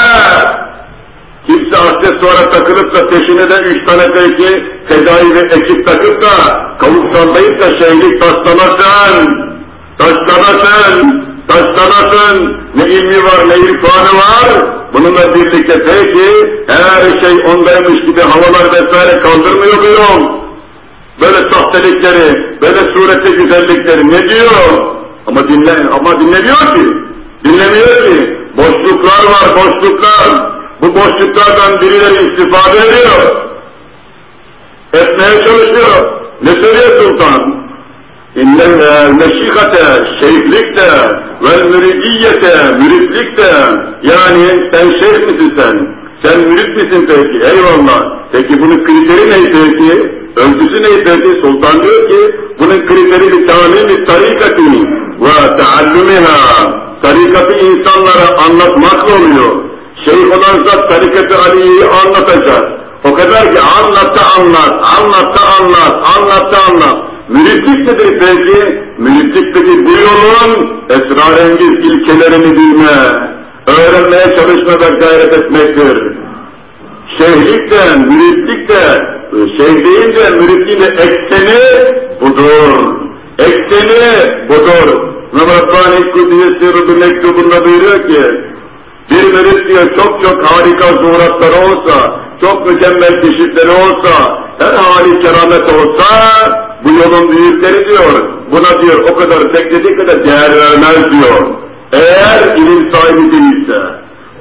Kimse aksesuara takılıp da peşine de üç tane peki fedai ve ekip takıp da kavuk sallayıp da şeyhlik taslamasın. Taslamasın. Taslamasın. Ne ilmi var ne irfanı var. Bununla birlikte peki her şey ondaymış gibi havalar vesaire kaldırmıyor yol. Böyle sahtelikleri, böyle sureti güzellikleri ne diyor? Ama dinle, ama dinlemiyor ki. Dinlemiyor ki. Boşluklar var, boşluklar. Bu boşluklardan birileri istifade ediyor. Etmeye çalışıyor. Ne söylüyor sultan? İnnel meşikate, şeyhlikte ve müridiyete, müridlikte yani sen şeyh misin sen? Sen mürid misin peki? Eyvallah. Peki bunun kriteri ne peki? Ölçüsü ne peki? Sultan diyor ki bunun kriteri bir tamimi tarikati ve teallümiha. Tarikatı insanlara anlatmakla oluyor. Şeyh olan zat tarikat-ı Ali'yi anlatacak. O kadar ki anlattı anlat, anlattı anlat, anlattı anlat. Müritlik nedir peki? Müritlik peki bu yolun esrarengiz ilkelerini bilme, öğrenmeye çalışmada gayret etmektir. Şeyhlik de, müritlik de, şeyh deyince müritliğin ekseni budur. Ekseni budur. Rabbani Kudüs'ü Rübü mektubunda buyuruyor ki, bir mürit diyor çok çok harika zuhuratları olsa, çok mükemmel keşifleri olsa, her hali keramet olsa, bu yolun büyükleri diyor, buna diyor o kadar beklediği kadar değer vermez diyor. Eğer ilim sahibi değilse,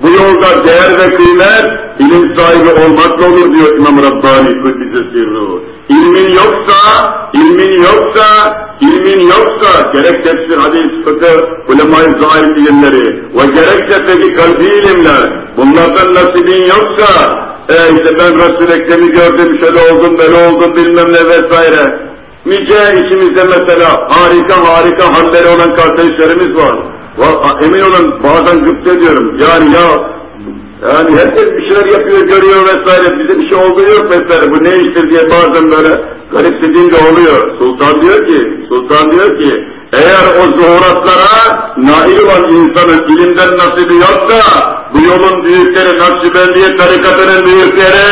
bu yolda değer ve kıymet ilim sahibi olmakla olur diyor İmam Rabbani Kudüs'ü sirru. İlmin yoksa, ilmin yoksa, ilmin yoksa gerek tefsir, hadis, fıkıh, ulema-i zahir ilimleri ve gerekse peki kalbi ilimler, bunlardan nasibin yoksa, e işte ben Resul-i Ekrem'i gördüm, şöyle oldum, böyle oldum, bilmem ne vesaire. Nice içimizde mesela harika harika halleri olan kardeşlerimiz var. Emin olun bazen gıpta diyorum. Yani ya yani herkes bir şeyler yapıyor, görüyor vesaire. Bize bir şey olduğu yok vesaire. Bu ne iştir diye bazen böyle garip dediğim de oluyor. Sultan diyor ki Sultan diyor ki, eğer o zuhuratlara nail olan insanın ilimden nasibi yoksa, bu yolun büyükleri, Nakşibendiye tarikatının büyükleri,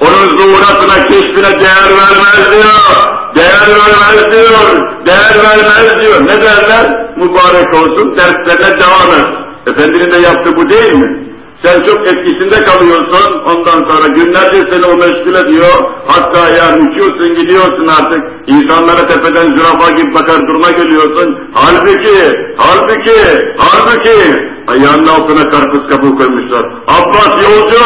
onun zuhuratına, keşfine değer vermez diyor. Değer vermez diyor. Değer vermez diyor. Ne derler? Mübarek olsun, derslerine devam et. Efendinin de yaptığı bu değil mi? Sen çok etkisinde kalıyorsun, ondan sonra günlerce seni o meşgul ediyor, hatta ya uçuyorsun gidiyorsun artık, insanlara tepeden zürafa gibi bakar duruma geliyorsun, halbuki, halbuki, halbuki, ayağının altına karpuz kabuğu koymuşlar, Abbas yolcu,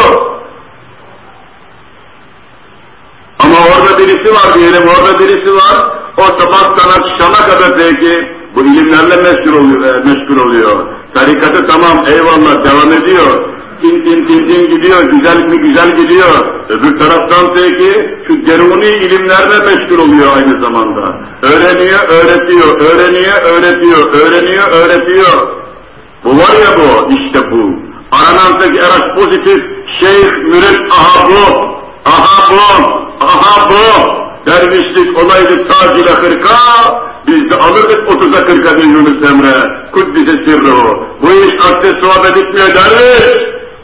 ama orada birisi var diyelim, orada birisi var, o sabahtan akşama kadar belki bu ilimlerle meşgul oluyor, e, meşgul oluyor. Tarikatı tamam eyvallah devam ediyor, tin tin tin tin gidiyor, güzel mi güzel gidiyor. Öbür taraftan peki şu deruni ilimlerle meşgul oluyor aynı zamanda. Öğreniyor, öğretiyor, öğreniyor, öğretiyor, öğreniyor, öğretiyor. Bu var ya bu, işte bu. Aranan tek araç pozitif, şeyh, mürit, aha aha bu, aha bu. Dervişlik olaydı tac ile hırka, biz de alırdık 30'a 40'a bin Yunus Emre. Kuddise sirru. Bu iş aksesuarla bitmiyor derviş.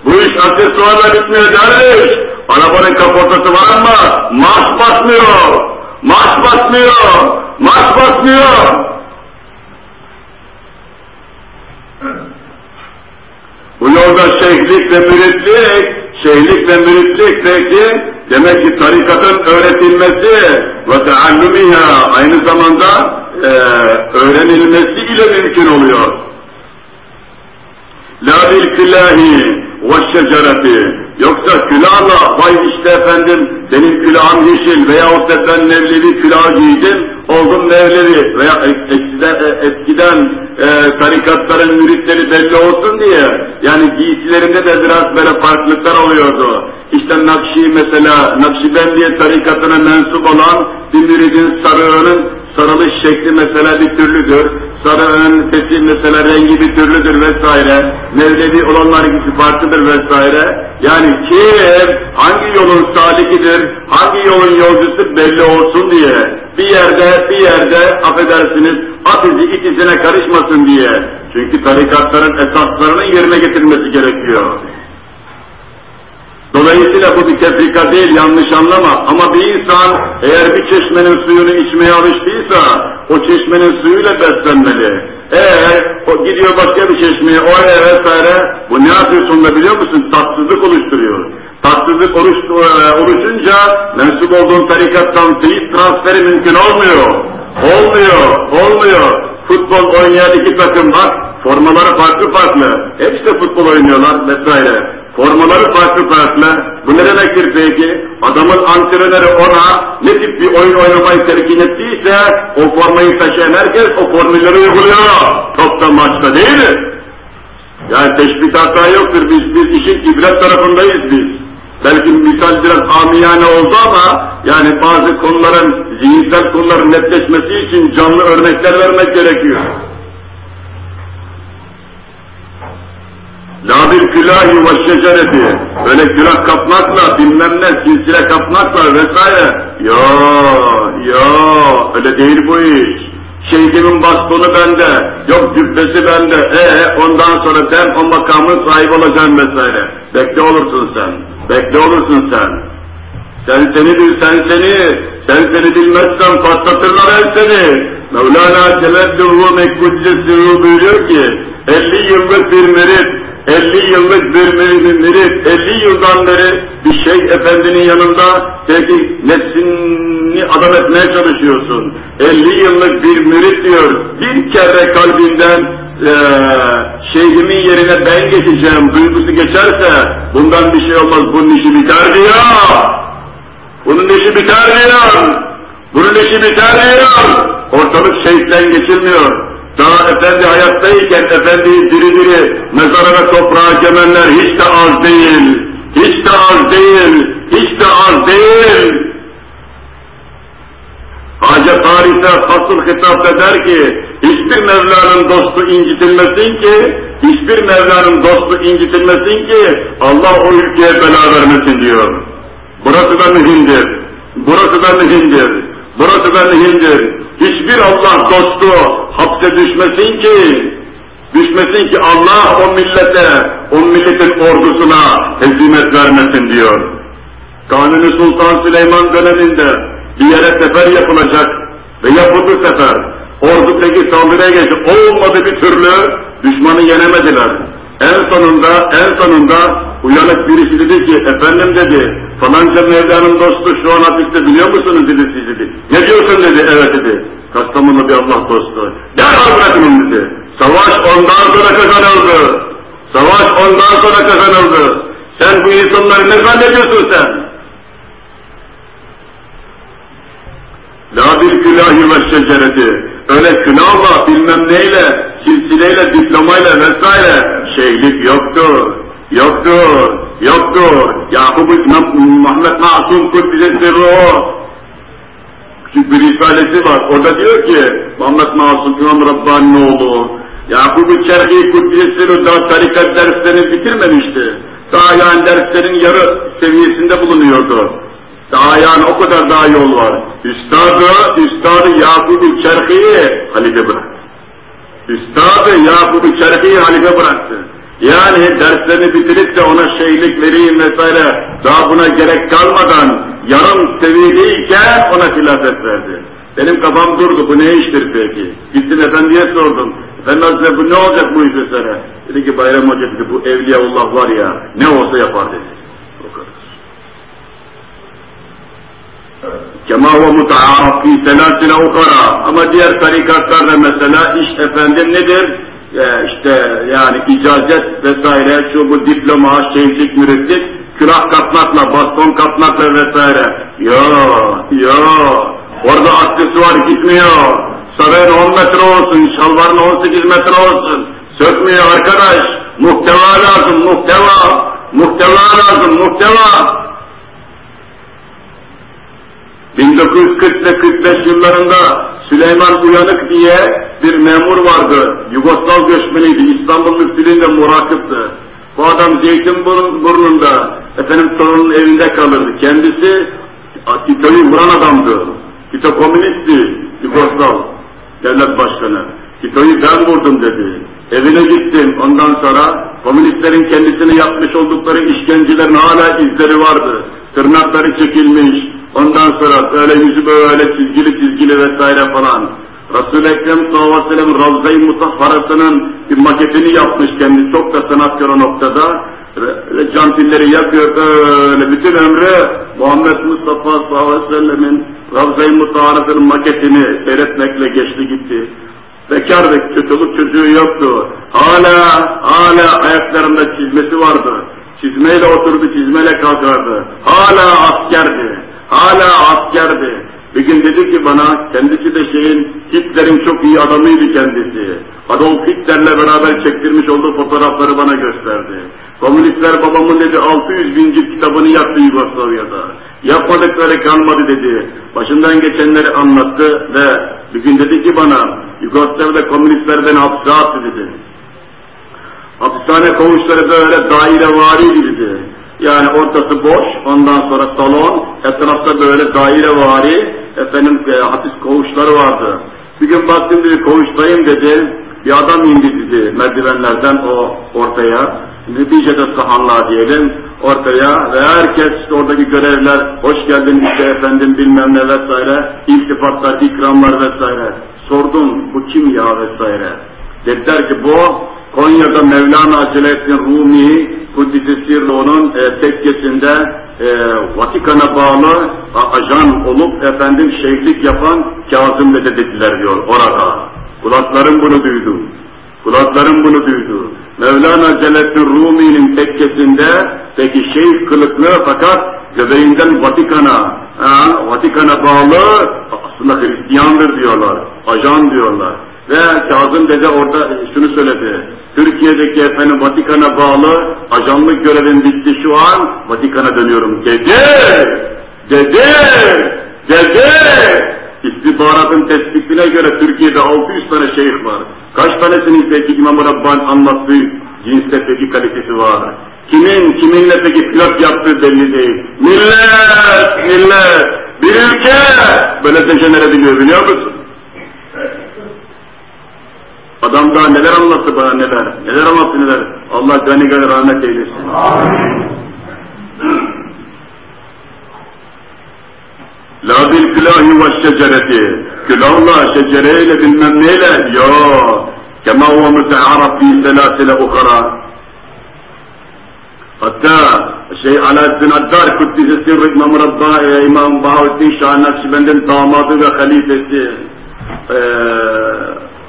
Bu iş aksesuarla bitmiyor derviş. Arabanın kaportası var ama marş basmıyor. Marş basmıyor. Marş basmıyor. Bu yolda şeyhlik ve müritlik, şeyhlik ve müritlik peki demek ki tarikatın öğretilmesi ve teallumiha aynı zamanda e, öğrenilmesi ile mümkün oluyor. La bil külahi ve şecereti. Yoksa külahla, vay işte efendim benim külahım yeşil veyahut da ben Mevlevi külah giydim, oldum Mevlevi veya eskiden, eskiden e, tarikatların müritleri belli olsun diye, yani giysilerinde de biraz böyle farklılıklar oluyordu. İşte Nakşi mesela, Nakşibendiye tarikatına mensup olan bir müridin sarığının sarılış şekli mesela bir türlüdür. Sarığın sesi mesela rengi bir türlüdür vesaire. Mevlevi olanlar gibi farklıdır vesaire. Yani kim hangi yolun salikidir, hangi yolun yolcusu belli olsun diye bir yerde bir yerde affedersiniz at izi it izine karışmasın diye. Çünkü tarikatların esaslarının yerine getirmesi gerekiyor. Dolayısıyla bu bir tefrika değil, yanlış anlama. Ama bir insan eğer bir çeşmenin suyunu içmeye alıştıysa, o çeşmenin suyuyla beslenmeli. Eğer o gidiyor başka bir çeşmeye, oraya vesaire, bu ne yapıyor sonunda biliyor musun? Tatsızlık oluşturuyor. Tatsızlık oluş, e, oluşunca mensup olduğun tarikattan teyit transferi mümkün olmuyor. Olmuyor, olmuyor. Futbol oynayan iki takım var, formaları farklı farklı. Hepsi de futbol oynuyorlar vesaire. Formaları farklı farklı. Bu ne demektir peki? Adamın antrenörü ona ne tip bir oyun oynamayı terkin ettiyse o formayı taşıyan herkes o formülleri uyguluyor. Topta maçta değil mi? Yani teşbih hata yoktur. Biz, biz işin ibret tarafındayız biz. Belki misal biraz amiyane oldu ama yani bazı konuların, zihinsel konuların netleşmesi için canlı örnekler vermek gerekiyor. La bil külahi ve şecereti. Öyle külah kapmakla, bilmem ne, silsile kapmakla vesaire. Ya, ya, öyle değil bu iş. Şeyhimin bastonu bende, yok cübbesi bende, ee ondan sonra ben o makamın sahibi olacağım vesaire. Bekle olursun sen, bekle olursun sen. Sen seni bil, sen seni, sen seni bilmezsen patlatırlar el seni. Mevlana Celleddinhu Mekkudcesi buyuruyor ki, 50 yıllık bir merit, 50 yıllık bir mürit, 50 yıldan beri bir şey efendinin yanında belki nefsini adam etmeye çalışıyorsun. 50 yıllık bir mürit diyor, bir kere kalbinden ee, şeyhimin yerine ben geçeceğim duygusu geçerse bundan bir şey olmaz, bunun işi biter diyor. Bunun işi biter diyor. Bunun işi biter diyor. Ortalık şeyhten geçilmiyor. Daha efendi hayattayken efendiyi diri diri mezara ve toprağa gömenler hiç de az değil. Hiç de az değil. Hiç de az değil. Hacı tarihte fasıl hitapta der ki, hiçbir Mevla'nın dostu incitilmesin ki, hiçbir Mevla'nın dostu incitilmesin ki, Allah o ülkeye bela vermesin diyor. Burası da mühimdir. Burası da mühimdir. Burası da mühimdir. hiçbir Allah dostu hapse düşmesin ki, düşmesin ki Allah o millete, o milletin ordusuna hezimet vermesin diyor. Kanuni Sultan Süleyman döneminde bir yere sefer yapılacak ve yapıldı sefer. Ordu peki saldırıya geçti. Olmadı bir türlü düşmanı yenemediler. En sonunda, en sonunda uyanık birisi dedi ki, efendim dedi, falanca Mevla'nın dostu şu an hapiste biliyor musunuz dedi siz dedi. Ne diyorsun dedi, evet dedi. Kastamonu bir Allah dostu. Derhal bırakın dedi. Savaş ondan sonra kazanıldı. Savaş ondan sonra kazanıldı. Sen bu insanları ne zannediyorsun sen? La bil külahi ve şecereti. Öyle külahla bilmem neyle, silsileyle, diplomayla vesaire şeylik yoktur. Yoktur. Yoktur. Yakup Muhammed Masum Kuddise o. Küçük bir risalesi var. Orada diyor ki Muhammed Masum İmam Rabbani'nin oğlu. Yakup-ı Çerhi Kuddise daha tarikat derslerini bitirmemişti. Daha yani derslerin yarı seviyesinde bulunuyordu. Daha yani o kadar daha yol var. Üstadı, Üstadı Yakup-ı Çerhi'yi halife bıraktı. Üstadı Yakup-ı Çerhi'yi halife bıraktı. Yani derslerini bitirip de ona şeylik vereyim vesaire daha buna gerek kalmadan yarım seviyedeyken ona hilafet verdi. Benim kafam durdu bu ne iştir peki? Gittim efendiye sordum. Efendi Hazretleri bu ne olacak bu iş vesaire? Dedi ki Bayram Hoca dedi bu Evliyaullah var ya ne olsa yapar dedi. Kema ve mutaarraf fi ukara. Ama diğer tarikatlarda mesela iş efendim nedir? Ee, işte yani icazet vesaire, şu bu diploma, şeyhlik, müritlik, külah katmakla, baston katmakla vesaire. Ya, ya, orada aksesuar gitmiyor. Sarayın 10 metre olsun, şalvarın 18 metre olsun. Sökmüyor arkadaş. Muhteva lazım, muhteva. Muhteva lazım, muhteva. 1940 ve 45 yıllarında Süleyman Uyanık diye bir memur vardı. Yugoslav göçmeniydi. İstanbul Müftülüğünde murakıptı. Bu adam Zeytinburnu'nda efendim torunun evinde kalırdı. Kendisi Tito'yu vuran adamdı. Tito komünistti. Yugoslav devlet başkanı. Tito'yu ben vurdum dedi. Evine gittim. Ondan sonra komünistlerin kendisine yapmış oldukları işkencelerin hala izleri vardı. Tırnakları çekilmiş, Ondan sonra böyle yüzü böyle çizgili çizgili vesaire falan. Resul-i Ekrem Ravza-i Mutahharası'nın bir maketini yapmış kendisi. Çok da sanatkar o noktada. Cantilleri yakıyor böyle bütün ömrü Muhammed Mustafa sallallahu aleyhi ve sellemin Ravza-i Mutahharası'nın maketini seyretmekle geçti gitti. Bekardı, kötülük çocuğu yoktu. Hala, hala ayaklarında çizmesi vardı. Çizmeyle oturdu, çizmeyle kalkardı. Hala askerdi. Hala askerdi. Bir gün dedi ki bana, kendisi de şeyin, Hitler'in çok iyi adamıydı kendisi. Adolf Hitler'le beraber çektirmiş olduğu fotoğrafları bana gösterdi. Komünistler babamın dedi 600 bin cilt kitabını yaktı Yugoslavya'da. Yapmadıkları kalmadı dedi. Başından geçenleri anlattı ve bir gün dedi ki bana, Yugoslavya'da komünistler beni hapse attı dedi. Hapishane koğuşları böyle daire variydi dedi. Yani ortası boş, ondan sonra salon, etrafta böyle daire vari, efendim e, hapis koğuşları vardı. Bir gün baktım dedi, koğuştayım dedi, bir adam indi dedi merdivenlerden o ortaya, neticede sahanlığa diyelim, ortaya ve herkes oradaki görevler, hoş geldin işte efendim bilmem ne vesaire, iltifatlar, ikramlar vesaire. Sordum, bu kim ya vesaire. Dediler ki bu Konya'da Mevlana Celaleddin Rumi Kuddisi Sirlo'nun e, tekkesinde e, Vatikan'a bağlı ajan olup efendim şeyhlik yapan Kazım Dede dediler diyor orada. Kulaklarım bunu duydu. Kulaklarım bunu duydu. Mevlana Celaleddin Rumi'nin tekkesinde peki şeyh kılıklı fakat göbeğinden Vatikan'a Vatikan'a bağlı aslında Hristiyandır diyorlar. Ajan diyorlar. Ve Kazım Dede orada şunu söyledi. Türkiye'deki efendim Vatikan'a bağlı ajanlık görevim bitti şu an Vatikan'a dönüyorum dedi. Dedi. Dedi. İstihbaratın tespitine göre Türkiye'de 600 tane şeyh var. Kaç tanesinin peki İmam-ı Rabbani anlattığı cinste peki kalitesi var? Kimin, kiminle peki pilot yaptığı belli değil. Millet, millet, bir ülke böyle dejenere biliyor biliyor musun? Adam daha neler anlattı bana neler, neler anlattı neler. Allah gani gani rahmet eylesin. La bil külahi ve şecereti. Külahla, şecereyle bilmem neyle. Ya. Kema huve mütearab fi selasile ukara. Hatta şey Alaaddin Addar Kuddisi Sirri İmam Rabba, e, İmam Bahavuddin Şah Nakşibend'in damadı ve halifesi e,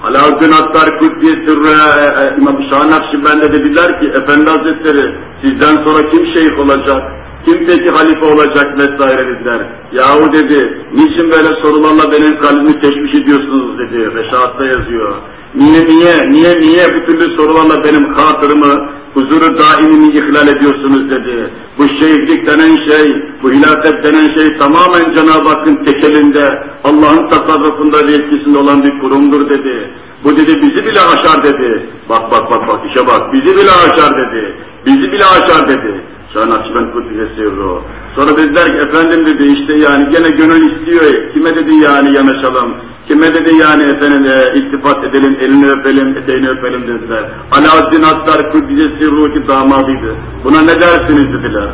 Alaaddin Addar Kuddisi Sirri e, e, İmam Şah Nakşibend'e dediler ki Efendi Hazretleri sizden sonra kim şeyh olacak? Kim peki halife olacak vesaire dediler. Yahu dedi, niçin böyle sorularla benim kalbimi teşviş ediyorsunuz dedi. Reşahatta yazıyor. Niye niye, niye niye bu türlü sorularla benim hatırımı, huzuru daimini ihlal ediyorsunuz dedi. Bu şeyhlik denen şey, bu hilafet denen şey tamamen Cenab-ı Hakk'ın tekelinde, Allah'ın tasarrufunda ve etkisinde olan bir kurumdur dedi. Bu dedi bizi bile aşar dedi. Bak bak bak bak işe bak, bizi bile aşar dedi. Bizi bile aşar dedi. Şah Nakşibend Kudüs'e o. Sonra dediler ki efendim dedi işte yani gene gönül istiyor. Kime dedi yani yanaşalım. Kime dedi yani efendim e, iltifat edelim, elini öpelim, eteğini öpelim dediler. Alaaddin Attar Kudüs'e ruhi damadıydı. Buna ne dersiniz dediler.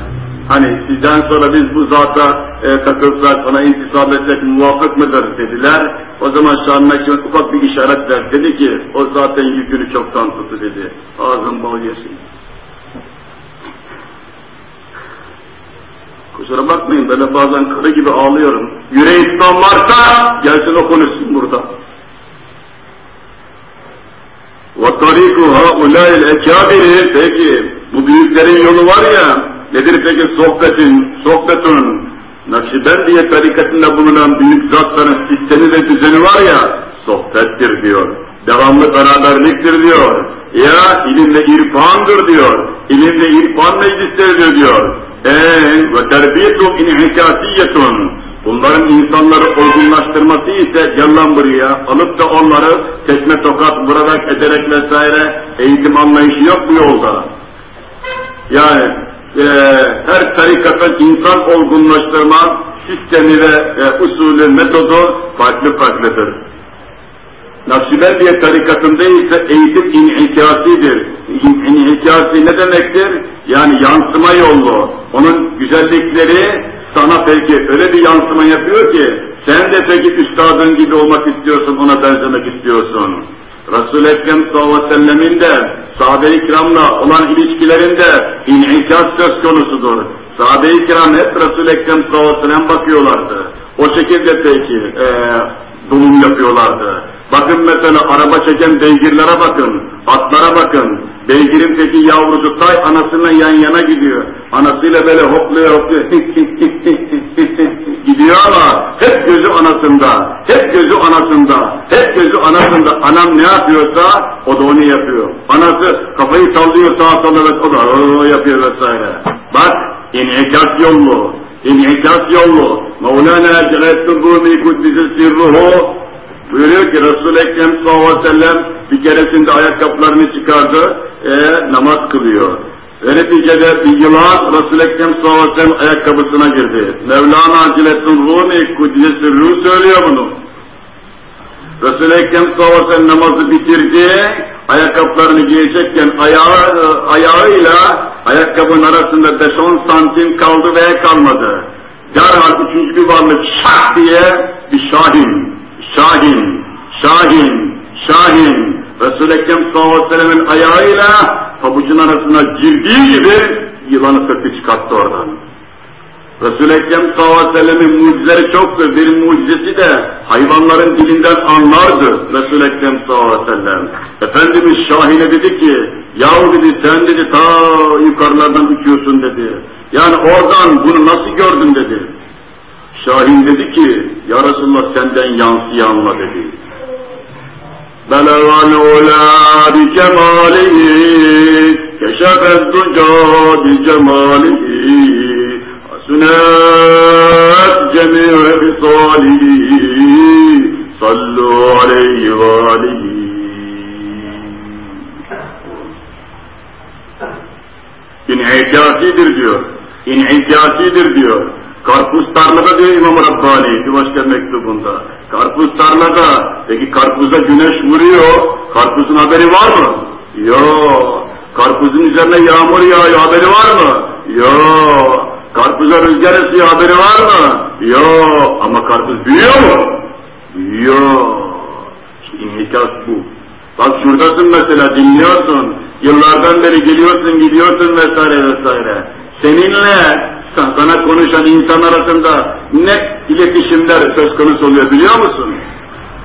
Hani sizden sonra biz bu zata e, takılsak, ona intisap etsek muvaffak mıdır dediler. O zaman Şah Nakşibend ufak bir işaret ver. Dedi ki o zaten yükünü çoktan tuttu dedi. Ağzın bal yesin. Kusura bakmayın böyle bazen karı gibi ağlıyorum. Yüreği tutan varsa gelsin o konuşsun burada. وَطَرِيقُ هَؤُلَاءِ الْاَكَابِرِ Peki bu büyüklerin yolu var ya nedir peki sohbetin, sohbetun Nakşibendiye tarikatında bulunan büyük zatların sistemi ve düzeni var ya sohbettir diyor. Devamlı beraberliktir diyor. Ya ilimle irfandır diyor. İlimle irfan meclisleridir diyor ve terbiyetum inhikasiyetun. Bunların insanları olgunlaştırması ise buraya alıp da onları tekme tokat vurarak ederek vesaire eğitim anlayışı yok bu yolda. Yani e, her tarikatın insan olgunlaştırma sistemi ve e, usulü, metodu farklı farklıdır. Nakşibendiye tarikatında ise eğitim inhikasidir. İnhikasi ne demektir? Yani yansıma yollu. Onun güzellikleri sana peki öyle bir yansıma yapıyor ki sen de peki üstadın gibi olmak istiyorsun, ona benzemek istiyorsun. Resul-i Ekrem sallallahu aleyhi ve de sahabe-i kiramla olan ilişkilerinde inhikas söz konusudur. Sahabe-i kiram hep Resul-i Ekrem sallallahu bakıyorlardı. O şekilde peki e, bulum yapıyorlardı. Bakın mesela araba çeken beygirlere bakın, atlara bakın. Beygirin teki yavrusu tay anasıyla yan yana gidiyor. Anasıyla böyle hopluyor hopluyor [laughs] gidiyor ama hep gözü anasında, hep gözü anasında, hep gözü anasında. Anam ne yapıyorsa o da onu yapıyor. Anası kafayı sallıyor sağa sola o da o yapıyor vesaire. Bak inikas yollu, inikas yollu. Mevlana Celaleddin Rumi Kuddisi Sirruhu buyuruyor ki Resul-i Ekrem sallallahu aleyhi ve sellem bir keresinde ayakkabılarını çıkardı e, namaz kılıyor. Ve neticede bir yılan Resul-i Ekrem sallallahu aleyhi ve sellem ayakkabısına girdi. Mevlana Cilettin Rumi Kudüs'ü Ruh söylüyor bunu. Resul-i Ekrem sallallahu aleyhi ve sellem namazı bitirdi. Ayakkabılarını giyecekken ayağı, ayağıyla ayakkabının arasında 5-10 santim kaldı veya kalmadı. Derhal üçüncü bir varlık şah diye bir şahin, şahin, şahin, şahin, Resul-i Ekrem sallallahu aleyhi ve ayağıyla pabucun arasına girdiği gibi yılanı söktü çıkarttı oradan. Resul-i Ekrem sallallahu aleyhi çoktur. Bir mucizesi de hayvanların dilinden anlardı Resul-i Ekrem sallallahu. Efendimiz Şahin'e dedi ki, yahu dedi sen dedi ta yukarılardan uçuyorsun dedi. Yani oradan bunu nasıl gördün dedi. Şahin dedi ki, ya Resulullah senden yansıyanla dedi. بلغ العلا بكماله كشف الدجى بجماله حسنات جميع خصاله صلوا عليه وآله İnhikasidir diyor. İnhikasidir diyor. Karpuz tarlada diyor İmam Rabbani başka mektubunda. Karpuz tarlada. Peki karpuza güneş vuruyor. Karpuzun haberi var mı? Yok. Karpuzun üzerine yağmur yağıyor haberi var mı? Yok. Karpuza rüzgar esiyor haberi var mı? Yok. Ama karpuz büyüyor mu? Büyüyor. İşte inhikas bu. Bak şuradasın mesela dinliyorsun. Yıllardan beri geliyorsun gidiyorsun vesaire vesaire. Seninle sana konuşan insan arasında ne iletişimler söz konusu oluyor biliyor musun?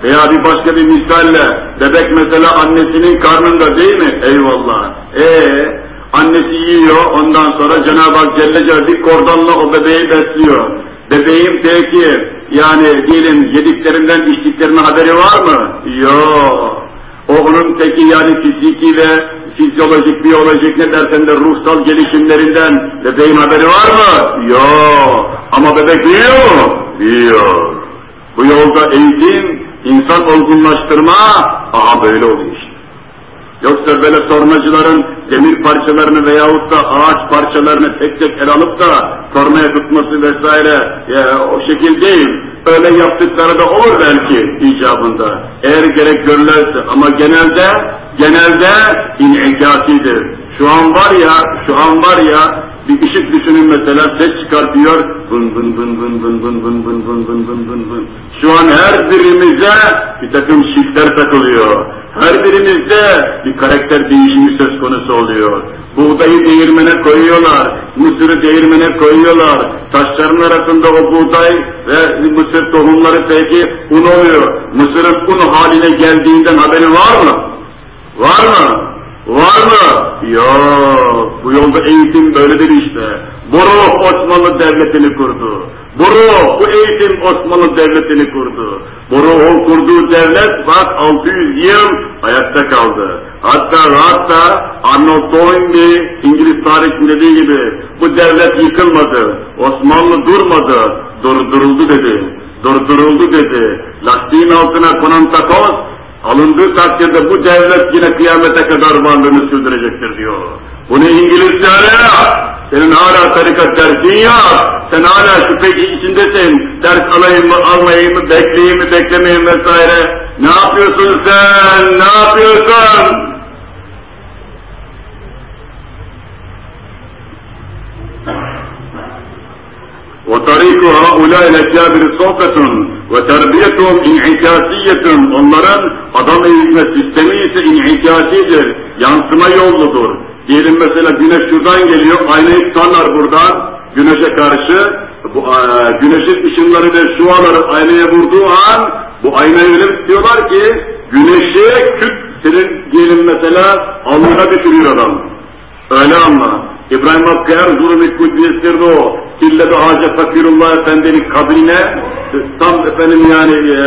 Veya bir başka bir misalle, bebek mesela annesinin karnında değil mi? Eyvallah. Ee, annesi yiyor, ondan sonra Cenab-ı Hak Celle Celle bir kordonla o bebeği besliyor. Bebeğin peki, yani diyelim yediklerinden içtiklerinden haberi var mı? Yok. O onun peki yani fiziki ve fizyolojik, biyolojik ne dersen de ruhsal gelişimlerinden bebeğin haberi var mı? Yok. Ama bebek biliyor mu? Biliyor. Bu yolda eğitim, insan olgunlaştırma, aha böyle oluyor işte. Yoksa böyle tornacıların demir parçalarını veyahut da ağaç parçalarını tek tek el alıp da tornaya tutması vesaire ya, o şekil değil. Öyle yaptıkları da olur belki icabında. Eğer gerek görülürse ama genelde genelde inikasidir. Şu an var ya, şu an var ya bir ışık düşünün mesela ses çıkartıyor. Bın bın bın bın bın bın bın bın bın bın bın bın bın. Şu an her birimize bir takım şifler takılıyor. Her birimizde bir karakter değişimi söz konusu oluyor. Buğdayı değirmene koyuyorlar, mısırı değirmene koyuyorlar. Taşların arasında o buğday ve mısır tohumları peki un oluyor. Mısırın un haline geldiğinden haberi var mı? Var mı? Var mı? Yok. Bu yolda eğitim böyledir işte. Boru Osmanlı Devleti'ni kurdu. Boru bu eğitim Osmanlı Devleti'ni kurdu. Boru o kurduğu devlet bak 600 yıl ayakta kaldı. Hatta hatta Arnold Toynbee İngiliz tarihçinin dediği gibi bu devlet yıkılmadı. Osmanlı durmadı. Durduruldu dedi. Durduruldu dedi. Lastiğin altına konan takoz alındığı takdirde bu devlet yine kıyamete kadar varlığını sürdürecektir diyor. Bunu İngilizce hala, senin hala tarikat dersin ya, sen hala şüpheci içindesin, ders alayım mı, almayayım mı, bekleyeyim mi, beklemeyeyim vesaire. Ne yapıyorsun sen, ne yapıyorsun? وطريق هؤلاء الأكابر صوفة ve terbiyetun inhikasiyetun onların adam eğitme sistemi ise inhikasidir, yansıma yolludur. Diyelim mesela güneş şuradan geliyor, aynayı tutarlar buradan güneşe karşı. Bu, e, güneşin ışınları ve şuaları aynaya vurduğu an bu aynayı öyle diyorlar ki güneşe küp senin diyelim mesela alnına düşürüyor adam. Öyle anla. İbrahim Hakkı Erzurum'u Kudüs'tirdi o. Killede Hacı Fakirullah Efendi'nin kabrine tam efendim yani e,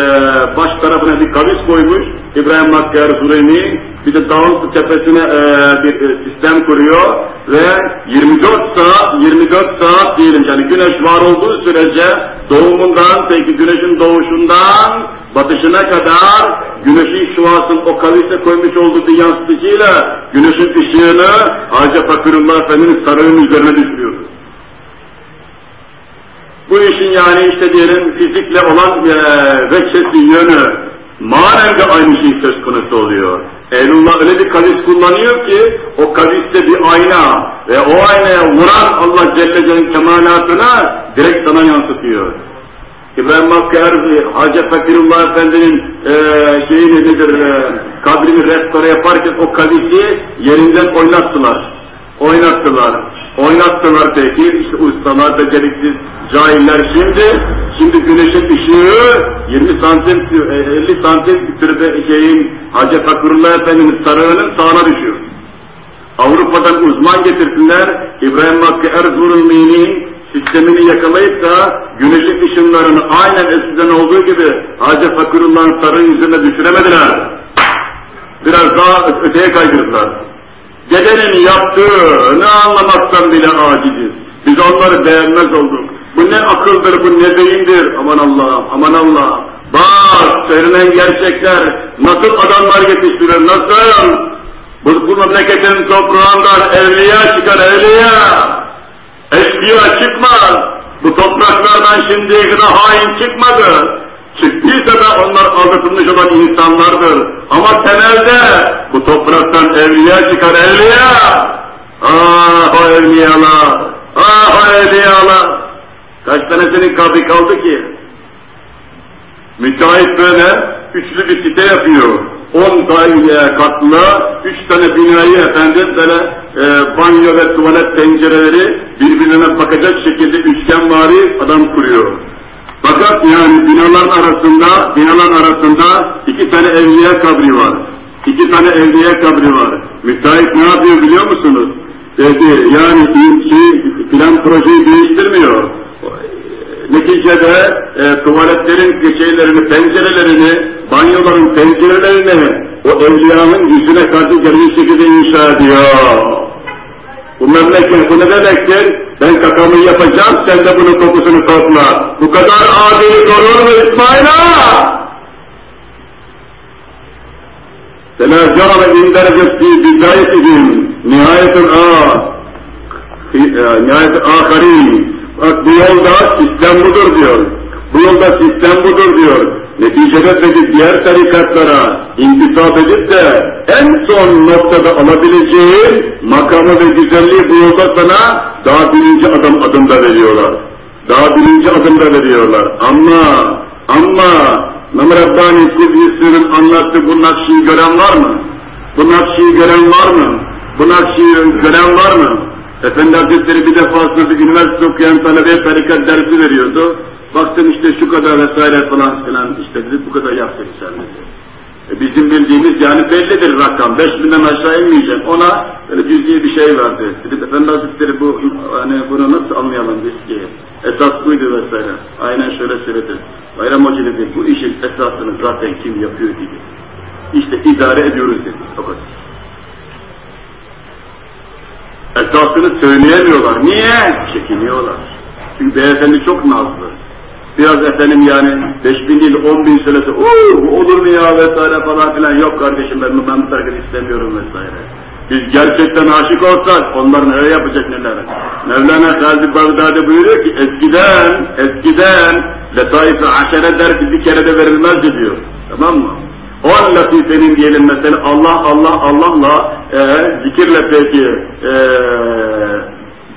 baş tarafına bir kavis koymuş İbrahim Hakkı Erzurum'u bir de dağın tepesine e, bir e, sistem kuruyor ve 24 saat 24 saat diyelim yani güneş var olduğu sürece doğumundan peki güneşin doğuşundan batışına kadar güneşin şuasın o kavise koymuş olduğu yansıtıcıyla güneşin ışığını Hacı Fakirullah Efendi'nin sarığının üzerine düşürüyordu. Bu işin yani işte diyelim fizikle olan e, veçhesi yönü manen de aynı şey söz konusu oluyor. Eylullah öyle bir kavis kullanıyor ki o kaviste bir ayna ve o aynaya vuran Allah Celle Celle'nin kemalatına direkt sana yansıtıyor. İbrahim Hakkı Erzi, Hacı Fakirullah Efendi'nin e, şeyi nedir, e, kabrini restore yaparken o kavisi yerinden oynattılar. Oynattılar. Oynattılar peki, işte ustalar, beceriksiz, cahiller şimdi, şimdi güneşin ışığı 20 santim, 50 santim türbe şeyin Hacı Fakirullah Efendi'nin sarığının sağına düşüyor. Avrupa'dan uzman getirdiler, İbrahim Hakkı Erzurumlu'nun sistemini yakalayıp da güneşin ışınlarını aynen eskiden olduğu gibi Hacı Fakirullah'ın sarığın üzerine düşüremediler. Biraz daha öteye kaydırdılar. Dedenin yaptığını anlamaktan bile aciziz. Biz onları beğenmez olduk. Bu ne akıldır, bu ne beyindir. Aman Allah, aman Allah. Bak, söylenen gerçekler nasıl adamlar yetiştirir, nasıl? Bu, bu memleketin toprağından evliya çıkar, evliya. Eşkıya çıkmaz. Bu topraklardan şimdiye kadar hain çıkmadı. Çıktıysa da onlar aldatılmış olan insanlardır. Ama temelde bu topraktan evliya çıkar evliya. Ah o evliyalar, ah o evliyalar. Kaç tanesinin kabri kaldı ki? Müteahhit böyle üçlü bir site yapıyor. On daire katlı, üç tane binayı efendim böyle e, banyo ve tuvalet pencereleri birbirine bakacak şekilde üçgen vari adam kuruyor. Fakat yani binaların arasında, binaların arasında iki tane evliya kabri var. İki tane evliya kabri var. Müteahhit ne yapıyor biliyor musunuz? Dedi, yani şey, plan projeyi değiştirmiyor. Neticede e, tuvaletlerin şeylerini, pencerelerini, banyoların pencerelerini o evliyanın yüzüne karşı gelecek şekilde inşa ediyor. Bu memleket bu ne demektir? Ben kakamı yapacağım, sen de bunun kokusunu topla. Bu kadar adil olur mu İsmail ağa? فلا جرم إن درجت في بدايتهم نهاية الآخر نهاية الآخرين Bak bu yolda sistem budur diyor. Bu yolda sistem budur diyor. Neticede peki diğer tarikatlara intisap edip de en son noktada alabileceğin makamı ve güzelliği bu yolda sana daha birinci adım adımda veriyorlar. Daha birinci adımda veriyorlar. Ama ama Mehmet Rabbani Kudüs'ün anlattığı bu nakşiyi gören var mı? Bu nakşiyi gören var mı? Bu nakşiyi gören var mı? Efendi Hazretleri bir defasında üniversite okuyan talebeye tarikat dersi veriyordu. Baktım işte şu kadar vesaire falan filan işte dedi bu kadar yaptık sen dedi. E bizim bildiğimiz yani bellidir rakam. Beş binden aşağı inmeyecek. Ona böyle cüz'i bir şey verdi. Dedi Efendi Hazretleri bu hani bunu nasıl anlayalım biz ki? Esas buydu vesaire. Aynen şöyle söyledi. Bayram Hoca dedi bu işin esasını zaten kim yapıyor dedi. İşte idare ediyoruz dedi. O kadar. Esasını söyleyemiyorlar. Niye? Çekiniyorlar. Çünkü beyefendi çok nazlı. Biraz efendim yani 5 bin değil 10 bin söylese olur mu ya vesaire falan filan yok kardeşim ben, ben bu tarikat istemiyorum vesaire. Biz gerçekten aşık olsak onlar nereye yapacak neler? Mevlana Gazi Bağdadi buyuruyor ki eskiden, eskiden Letaif-i Aşere dersi bir kere de verilmezdi diyor. Tamam mı? On latifenin diyelim mesela Allah Allah Allah'la e, zikirle peki e,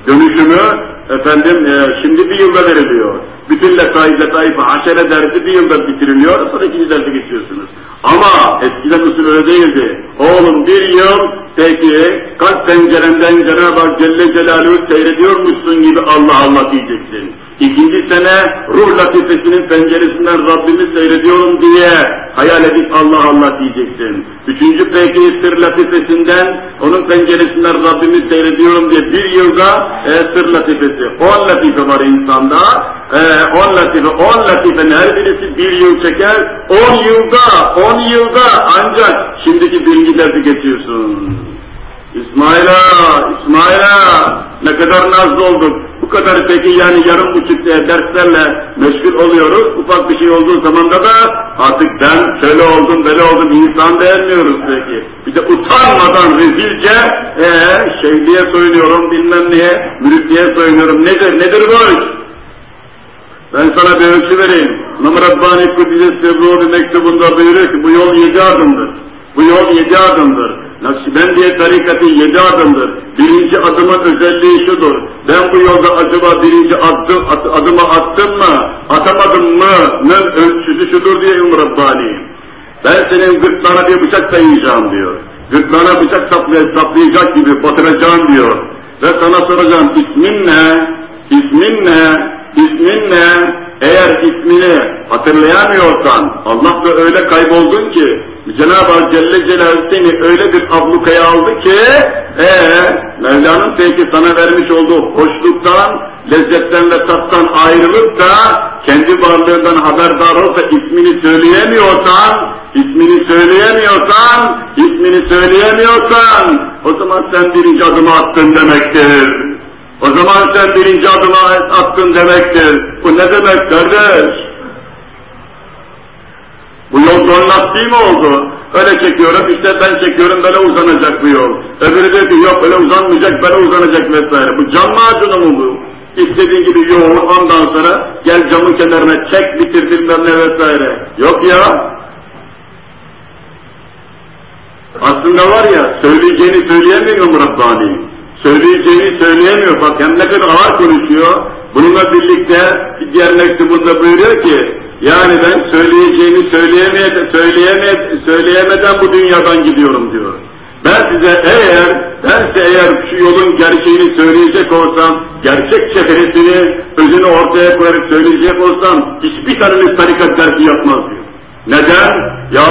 dönüşümü efendim e, şimdi bir yılda veriliyor. Bütün letaif letaif aşere dersi bir yılda bitiriliyor sonra ikinci derse geçiyorsunuz. Ama eskiden usul öyle değildi. Oğlum bir yıl peki kalp pencerenden Cenab-ı Hak Celle Celaluhu seyrediyormuşsun gibi Allah Allah diyeceksin. İkinci sene ruh latifesinin penceresinden Rabbimi seyrediyorum diye hayal edip Allah Allah diyeceksin. Üçüncü peki sır latifesinden onun penceresinden Rabbimi seyrediyorum diye bir yılda e, sır latifesi. On latife var insanda. E, on latife, on latifenin her birisi bir yıl çeker. On yılda, on yılda ancak şimdiki birinci dersi geçiyorsun. İsmail'a, İsmail'a ne kadar nazlı olduk. Bu kadar peki yani yarım buçuk derslerle meşgul oluyoruz. Ufak bir şey olduğu zaman da artık ben şöyle oldum, böyle oldum insan beğenmiyoruz peki. Bir de utanmadan rezilce ee, şeyliğe soyunuyorum bilmem niye, müritliğe soyunuyorum. Nedir, nedir bu iş? Ben sana bir ölçü vereyim. İmam Rabbani Kudüs'e bir mektubunda buyuruyor ki bu yol yedi adımdır. Bu yol yedi adımdır. Nakşibendiye tarikatı yedi adımdır. Birinci adımın özelliği şudur. Ben bu yolda acaba birinci adım, at, adımı attım mı, atamadım mı, ne ölçüsü şudur diye İmam Rabbani. Ben senin gırtlağına bir bıçak dayayacağım diyor. Gırtlağına bıçak saplayacak, gibi batıracağım diyor. Ve sana soracağım ismin ne? İsmin ne? İsmin ne? Eğer ismini hatırlayamıyorsan, Allah da öyle kayboldun ki, Cenab-ı Hak Celle Celaluhu seni öyle bir ablukaya aldı ki, ee, Mevla'nın peki sana vermiş olduğu hoşluktan, lezzetten ve tattan ayrılıp da kendi varlığından haberdar olsa ismini söyleyemiyorsan, ismini söyleyemiyorsan, ismini söyleyemiyorsan, o zaman sen birinci adımı attın demektir. O zaman sen birinci adımı attın demektir. Bu ne demek kardeş? Bu yol don lastiği mi oldu? Öyle çekiyorum, işte ben çekiyorum böyle uzanacak bu yol. Öbürü diyor ki yok öyle uzanmayacak, böyle uzanacak vesaire. Bu can macunu mu bu? istediğin gibi yoğur, ondan sonra gel camın kenarına çek, bitir bilmem ne vesaire. Yok ya. Aslında var ya, söyleyeceğini söyleyemiyor mu Rabbani? Söyleyeceğini söyleyemiyor, bak hem ne kadar ağır konuşuyor. Bununla birlikte diğer mektubunda buyuruyor ki, yani ben söyleyeceğini söyleyemeye, söyleyemeye, söyleyemeden bu dünyadan gidiyorum diyor. Ben size eğer, ben size eğer şu yolun gerçeğini söyleyecek olsam, gerçek çehresini, özünü ortaya koyarak söyleyecek olsam, hiçbir taneniz tarikat dersi yapmaz diyor. Neden? Ya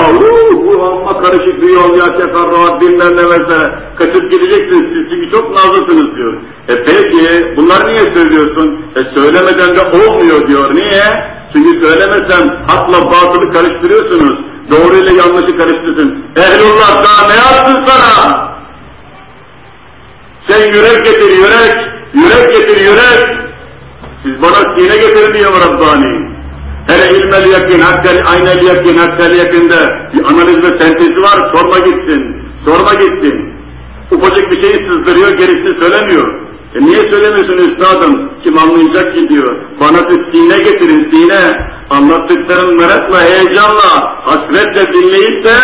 bu amma karışık bir yol ya teferruat bilmem ne vesaire. Kaçıp gideceksiniz siz çünkü çok nazlısınız diyor. E peki bunlar niye söylüyorsun? E söylemeden de olmuyor diyor. Niye? Çünkü söylemesen hakla batılı karıştırıyorsunuz. Doğru ile yanlışı karıştırsın. Ehlullah daha ne yapsın sana? Sen yürek getir yürek, yürek getir yürek. Siz bana sine getirin diyor Rabbani. İlmel yakın, hakkel, aynel yakın, hakkel yakında bir analiz ve sentezi var, sorma gitsin, sorma gitsin. Ufacık bir şeyi sızdırıyor, gerisini söylemiyor. E niye söylemiyorsun üstadım? Kim anlayacak ki diyor. Bana siz sine getirin, sine. Anlattıkların merakla, heyecanla, hasretle dinleyip de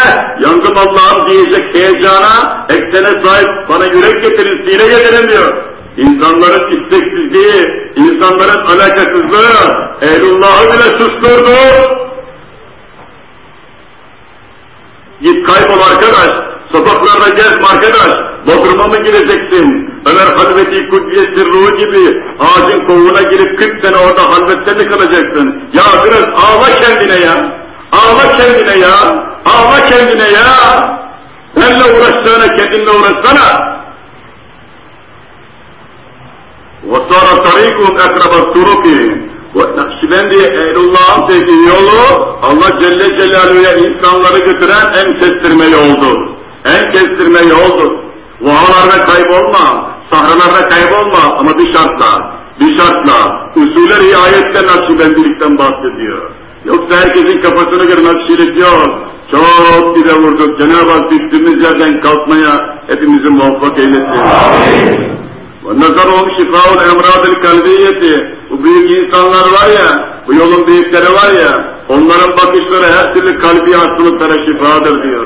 yandım Allah'ım diyecek heyecana, eksene sahip bana yürek getirin, sine getirin diyor. İnsanların isteksizliği, insanların alakasızlığı, ehlullahı bile susturdu. Git kaybol arkadaş, sokaklarda gez arkadaş, Bodrum'a mı gireceksin? Ömer Halveti Kudüs'ü ruhu gibi ağacın kovuğuna girip 40 sene orada halvette mi kalacaksın? Ya biraz ağla kendine ya, ağla kendine ya, ağla kendine ya. Benle uğraşsana, kendinle uğraşsana. وَصَارَ طَرِيقُهُمْ اَقْرَبَ الطُّرُقِ Nakşibendi Ehlullah'ın sevdiği yolu Allah Celle Celaluhu'ya insanları götüren en kestirme yoldur. En kestirme yoldur. Vahalarda kaybolma, sahralarda kaybolma ama bir şartla, bir şartla, usule riayette Nakşibendilikten bahsediyor. Yoksa herkesin kafasına göre Nakşilik yok. Çok dibe vurduk. Cenab-ı Hak düştüğümüz yerden kalkmaya hepimizi muvaffak eylesin. Amin. وَنَزَرُهُمْ شِفَاءُ الْاَمْرَادِ الْكَلْبِيَّةِ Bu büyük insanlar var ya, bu yolun büyükleri var ya, onların bakışları her türlü kalbi hastalıklara şifadır diyor.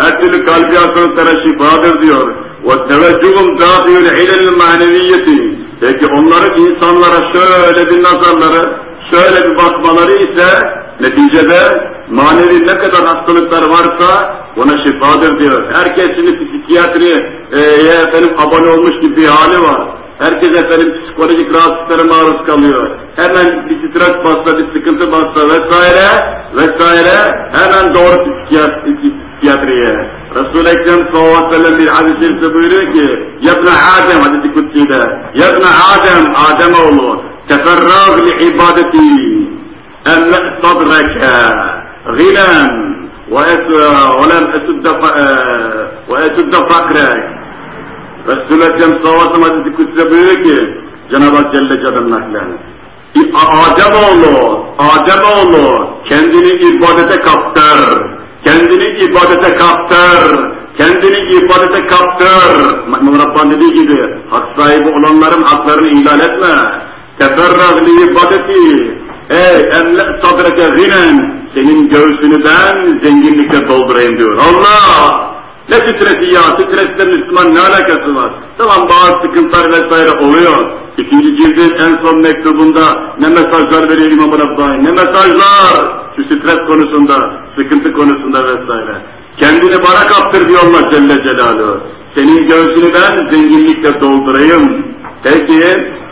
Her türlü kalbi hastalıklara şifadır diyor. وَتَوَجُّهُمْ دَافِيُ الْعِلَى الْمَعْنَوِيَّةِ Peki onların insanlara şöyle bir nazarları, şöyle bir bakmaları ise neticede manevi ne kadar hastalıklar varsa ona şifadır diyor. Herkes şimdi psikiyatriye efendim abone olmuş gibi bir hali var. Herkes efendim psikolojik rahatsızlıklara maruz kalıyor. Hemen bir stres bassa, bir sıkıntı bassa vesaire vesaire hemen doğru psikiyatriye. Resul-i Ekrem sallallahu aleyhi ve sellem bir hadis-i buyuruyor ki Yabna Adem hadisi kutsiyle Yabna Adem, Adem oğlu teferrag li ibadeti emle sadreke ginen ولم أسد وأسد فقرك Resul-i Ekrem sallallahu hadisi kutsi buyuruyor ki Cenab-ı Hak Celle Celaluhu'na Adem oğlu, Adem oğlu kendini ibadete kaptır. Kendini ibadete kaptır. Kendini ibadete kaptır. İmam Rabbani dediği gibi hak sahibi olanların haklarını ihlal etme. Teferrag li ibadeti. Ey emle sadreke ginen senin göğsünü ben zenginlikle doldurayım diyor. Allah! Ne stresi ya, stresle Müslüman ne alakası var? Tamam bazı sıkıntılar vesaire oluyor. İkinci cildin en son mektubunda ne mesajlar veriyor İmam Rabbani, ne mesajlar şu stres konusunda, sıkıntı konusunda vesaire. Kendini bana kaptır diyor Allah Celle Celaluhu. Senin göğsünü ben zenginlikle doldurayım. Peki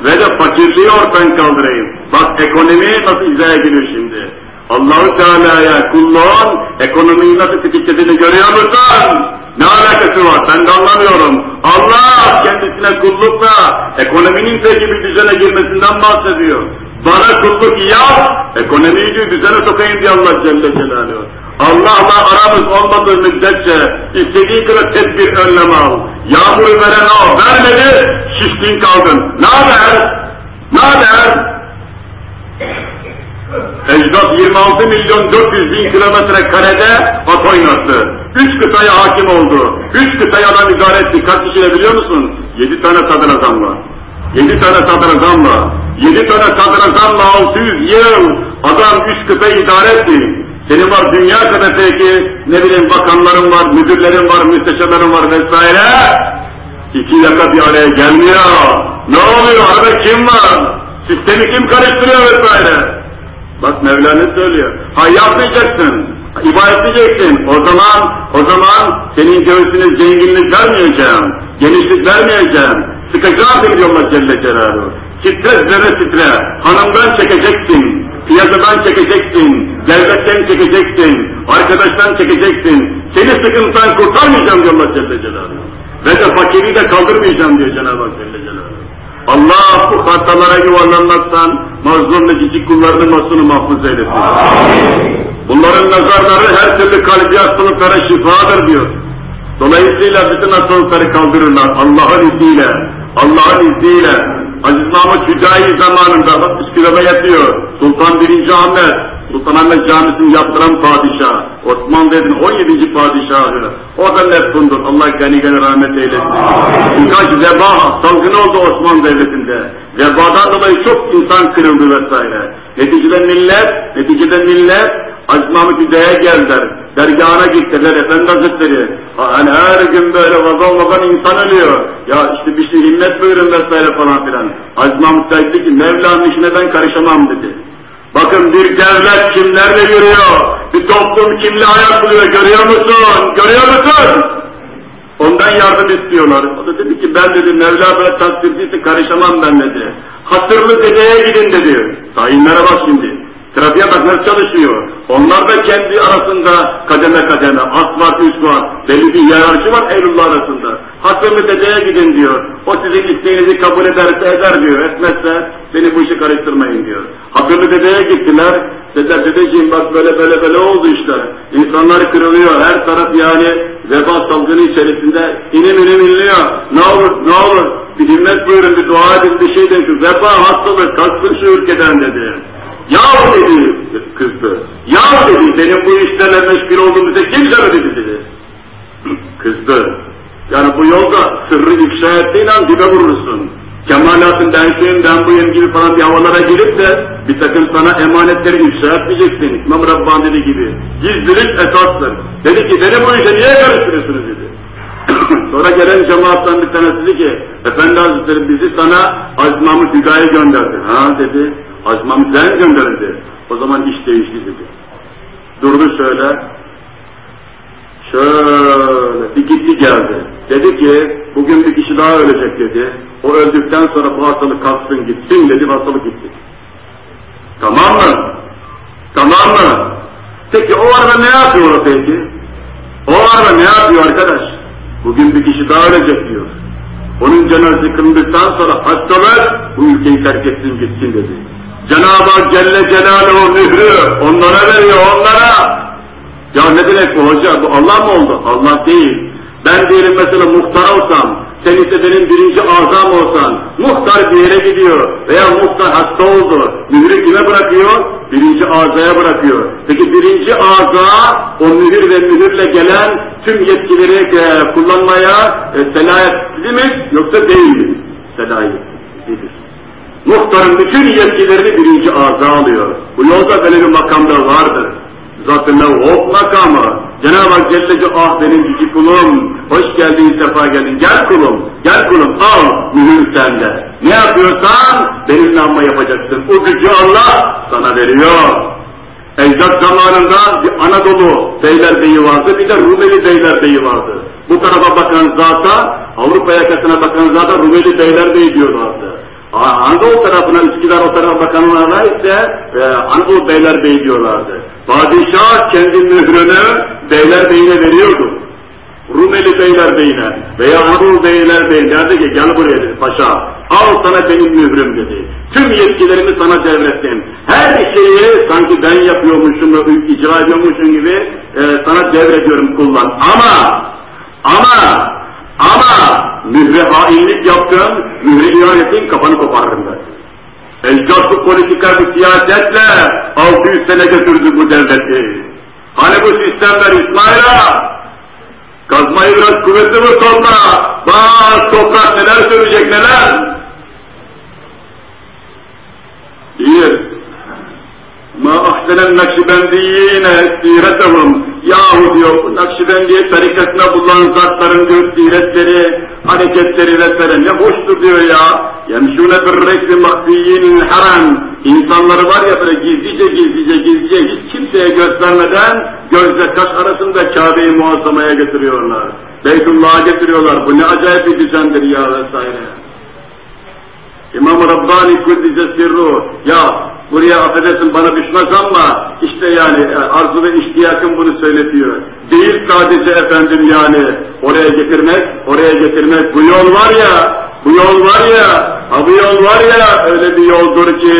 ve de fakirliği ortadan kaldırayım. Bak ekonomi nasıl izah ediliyor şimdi. Allahu Teala'ya kulluğun ekonomiyi nasıl tetiklediğini görüyor musun? Ne alakası var? Ben de anlamıyorum. Allah kendisine kullukla ekonominin peki bir düzene girmesinden bahsediyor. Bana kulluk yap, ekonomiyi bir düzene sokayım diye Allah Celle Celaluhu. Allah'la aramız olmadığı müddetçe istediği kadar tedbir önlem al. Yağmur veren o, vermedi, şişkin kaldın. Ne haber? Ne haber? Ecdat 26 milyon 400 bin kilometre karede at oynattı. Üç kıtaya hakim oldu. Üç kıtaya adam idare etti. Kaç kişiyle biliyor musun? Yedi tane sadrazamla. Yedi tane sadrazamla. Yedi tane sadrazamla 600 yıl adam üç kıta idare etti. Senin var dünya kadar peki ne bileyim bakanların var, müdürlerin var, müsteşarların var vesaire. İki yaka bir araya gelmiyor. Ne oluyor? Arada kim var? Sistemi kim karıştırıyor vesaire. Bak Mevla ne söylüyor? Ha yapmayacaksın. İbadet edeceksin. O zaman, o zaman senin göğsüne zenginlik vermeyeceğim. Genişlik vermeyeceğim. Sıkacağım seni diyor Celle Celaluhu. Titre zerre titre. Hanımdan çekeceksin. Piyasadan çekeceksin. Devletten çekeceksin. Arkadaştan çekeceksin. Seni sıkıntıdan kurtarmayacağım diyor Allah Celle Celaluhu. Ve de fakiri de kaldırmayacağım diyor Cenab-ı Celle Celaluhu. Allah bu hatalara yuvarlanmaktan mazlum cici kullarını masunu mahfuz eylesin. Bunların nazarları her türlü kalbi hastalıklara şifadır diyor. Dolayısıyla bütün hastalıkları kaldırırlar Allah'ın izniyle. Allah'ın izniyle. Aziz Mahmut Hüdayi zamanında bak Üsküdar'da yatıyor. Sultan 1. Ahmet, Sultanahmet Camisi'ni yaptıran padişah, Osmanlı Devleti'nin 17. padişahı, o da lefkundur, Allah gani gani rahmet eylesin. Birkaç veba salgını oldu Osmanlı Devleti'nde. Vebadan dolayı çok insan kırıldı vesaire. Neticede millet, neticede millet Mahmut Hüdayi'ye geldiler. Dergahına gittiler Efendi Hazretleri. Hani her gün böyle vazal vazal insan ölüyor. Ya işte bir şey himmet buyurun vesaire falan filan. Aziz Mahmut dedi ki Mevla'nın işine ben karışamam dedi. Bakın bir devlet kimlerle yürüyor? Bir toplum kimle ayak buluyor görüyor musun? Görüyor musun? Ondan yardım istiyorlar. O da dedi ki ben dedi Mevla böyle tasdirdiyse karışamam ben dedi. Hatırlı dedeye gidin dedi. Tayinlere bak şimdi. Trafiğe bak nasıl çalışıyor. Onlar da kendi arasında kademe kademe, as var, üst var, belli bir hiyerarşi var Eylullah arasında. Hatırlı dedeye gidin diyor. O sizin isteğinizi kabul ederse eder diyor. Etmezse beni bu işi karıştırmayın diyor. Hatırlı dedeye gittiler. Dediler dedeciğim bak böyle böyle böyle oldu işte. İnsanlar kırılıyor. Her taraf yani veba salgını içerisinde inim inim inliyor. Ne olur ne olur bir himmet buyurun bir dua edin bir şey deyin. Veba hastalık kalksın şu ülkeden dedi. Yahu dedi kızdı. Yahu dedi benim bu işlerle meşgul olduğumu size kim söyledi dedi. Kızdı. Yani bu yolda sırrı ifşa ettiğin an dibe vurursun. Kemalatın ben şuyum ben buyum gibi falan bir havalara girip de bir takım sana emanetleri ifşa etmeyeceksin. İmam Rabbani dediği gibi. Gizlilik esastır. Dedi ki beni bu işe niye karıştırıyorsunuz dedi. [clears throat] Sonra gelen cemaattan bir tanesi dedi ki Efendi Hazretleri bizi sana Aziz Mahmut Hüdayi gönderdi. Ha dedi. Aziz Mahmut sen gönderildi. O zaman iş değişti dedi. Durdu şöyle. Şöyle bir gitti geldi. Dedi ki bugün bir kişi daha ölecek dedi. O öldükten sonra bu hastalık kalksın gitsin dedi hastalık gitti. Tamam mı? Tamam mı? Peki o arada ne yapıyor peki? O arada ne yapıyor arkadaş? Bugün bir kişi daha ölecek diyor. Onun cenazesi kılındıktan sonra hastalar bu ülkeyi terk etsin gitsin dedi. Cenab-ı Hak Celle Celaluhu mührü onlara veriyor onlara. Ya ne demek bu hoca? Bu Allah mı oldu? Allah değil. Ben diyelim mesela muhtar olsam, sen ise benim birinci azam olsan, muhtar bir yere gidiyor veya muhtar hasta oldu, mührü kime bırakıyor? Birinci azaya bırakıyor. Peki birinci aza o mühür ve mühürle gelen tüm yetkileri e, kullanmaya e, selayetli mi yoksa değil mi? Selayetlidir. Muhtarın bütün yetkilerini birinci aza alıyor. Bu yolda böyle bir makamda vardır. Zat-ı mevhub makamı. Cenab-ı Hak Celle ah benim cici kulum, hoş geldin, sefa geldin, gel kulum, gel kulum, al, mühür sende. Ne yapıyorsan benimle amma yapacaksın. O gücü Allah sana veriyor. Ecdat zamanında bir Anadolu beylerbeyi vardı, bir de Rumeli beylerbeyi vardı. Bu tarafa bakan zata, Avrupa yakasına bakan zata Rumeli beylerbeyi diyorlardı. Anadolu tarafına, Üsküdar o tarafa bakanlara ise e, Anadolu Beylerbeyi diyorlardı. Padişah kendi mührünü Beylerbeyine veriyordu. Rumeli Beylerbeyine veya Anadolu Beylerbeyine derdi ki gel buraya dedi paşa. Al sana benim mührüm dedi. Tüm yetkilerimi sana devrettim. Her şeyi sanki ben yapıyormuşum, icra ediyormuşum gibi e, sana devrediyorum kullan. Ama, ama ama mühre hainlik yaptın, mühre ihanetin kafanı koparırım ben. Ecdatlı politika bir siyasetle 600 sene götürdü bu devleti. Hani bu sistemler İsmail'a? Kazmayı biraz kuvvetli vur toprağa. Bak toprak neler söyleyecek neler? Minen nakşibendiyine siretehum. Yahu diyor, Nakşibendiye tarikatına bulunan zatların diyor siretleri, hareketleri vesaire ne hoştur diyor ya. Yemşûne bir rekli mahfiyyin haram. İnsanları var ya böyle gizlice gizlice gizlice hiç kimseye göstermeden gözle kaş arasında Kabe'yi muazzamaya getiriyorlar. Beytullah'a getiriyorlar. Bu ne acayip bir düzendir ya vesaire. İmam Rabbani Kuddise Sirru, ya buraya affedersin bana düşmez ama işte yani e, arzu ve iştiyakım bunu söyletiyor. Değil sadece efendim yani oraya getirmek, oraya getirmek bu yol var ya, bu yol var ya, ha bu yol var ya öyle bir yoldur ki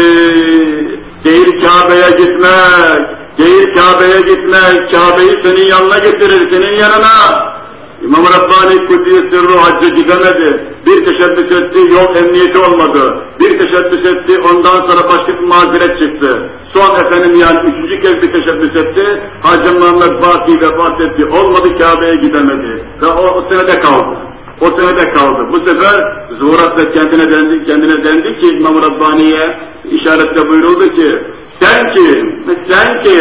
değil Kabe'ye gitmek, değil Kabe'ye gitmek, Kabe'yi senin yanına getirir, senin yanına. İmam Rabbani Kudüs'e sırrı hacca gidemedi. Bir teşebbüs etti, yol emniyeti olmadı. Bir teşebbüs etti, ondan sonra başka bir mazeret çıktı. Son efendim yani üçüncü kez bir teşebbüs etti. Hacı Muhammed Baki vefat etti. Olmadı Kabe'ye gidemedi. Ve o, o senede kaldı. O senede kaldı. Bu sefer zuhuratla kendine dendi, kendine dendi ki İmam Rabbani'ye işaretle buyuruldu ki sen ki, sen ki,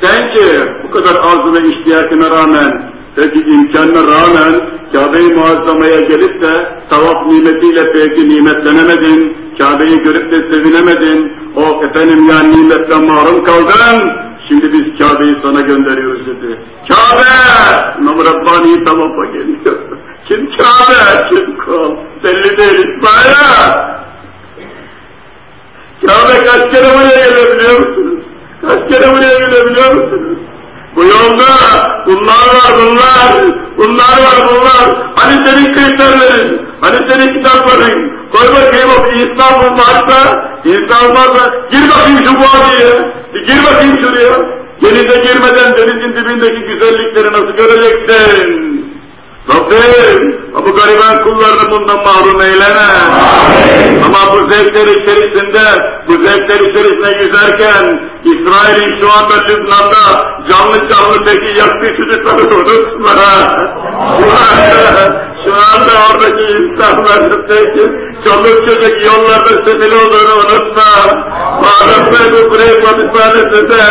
sen ki bu kadar arzu ve iştiyakına rağmen Peki imkanına rağmen Kabe-i Muazzama'ya gelip de tavaf nimetiyle peki nimetlenemedin, Kabe'yi görüp de sevinemedin, o efendim yani nimetten mahrum kaldın, şimdi biz Kabe'yi sana gönderiyoruz dedi. Kabe! İmam Rabbani tavafa geliyor. [laughs] Kim Kabe? Kim kol? Belli değil İsmail'e! Kabe kaç kere buraya gelebiliyor musunuz? Kaç kere buraya gelebiliyor musunuz? Bu yolda bunlar var bunlar, bunlar var bunlar. Hani senin kriterlerin, hani senin kitapların, koy bakayım o İslam'ın varsa, İslam varsa gir bakayım şu bir gir bakayım şuraya. Denize girmeden denizin dibindeki güzellikleri nasıl göreceksin? Rabbim bu gariban kullarını bundan mahrum eyleme. Amin. Ama bu zevkler içerisinde, bu zevkler içerisinde yüzerken İsrail'in şu anda Lübnan'da canlı canlı peki yaktığı çocukları unutma. Şu anda, oradaki insanların peki çoluk çocuk yollarda sefil olduğunu unutma. Madem bu buraya hapishanesinde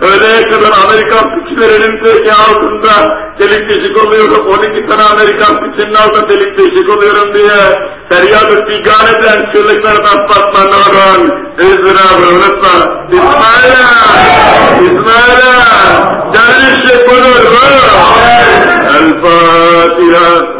öğleye kadar Amerikan piçlerinin peki altında delik deşik oluyorum, 12 tane Amerikan piçinin altında delik deşik oluyorum diye feryat-ı figan eden çocuklardan patlanıyorum. Izdırabı unutma. İsmail'e, İsmail'e, dervişlik budur bu. El Fatiha.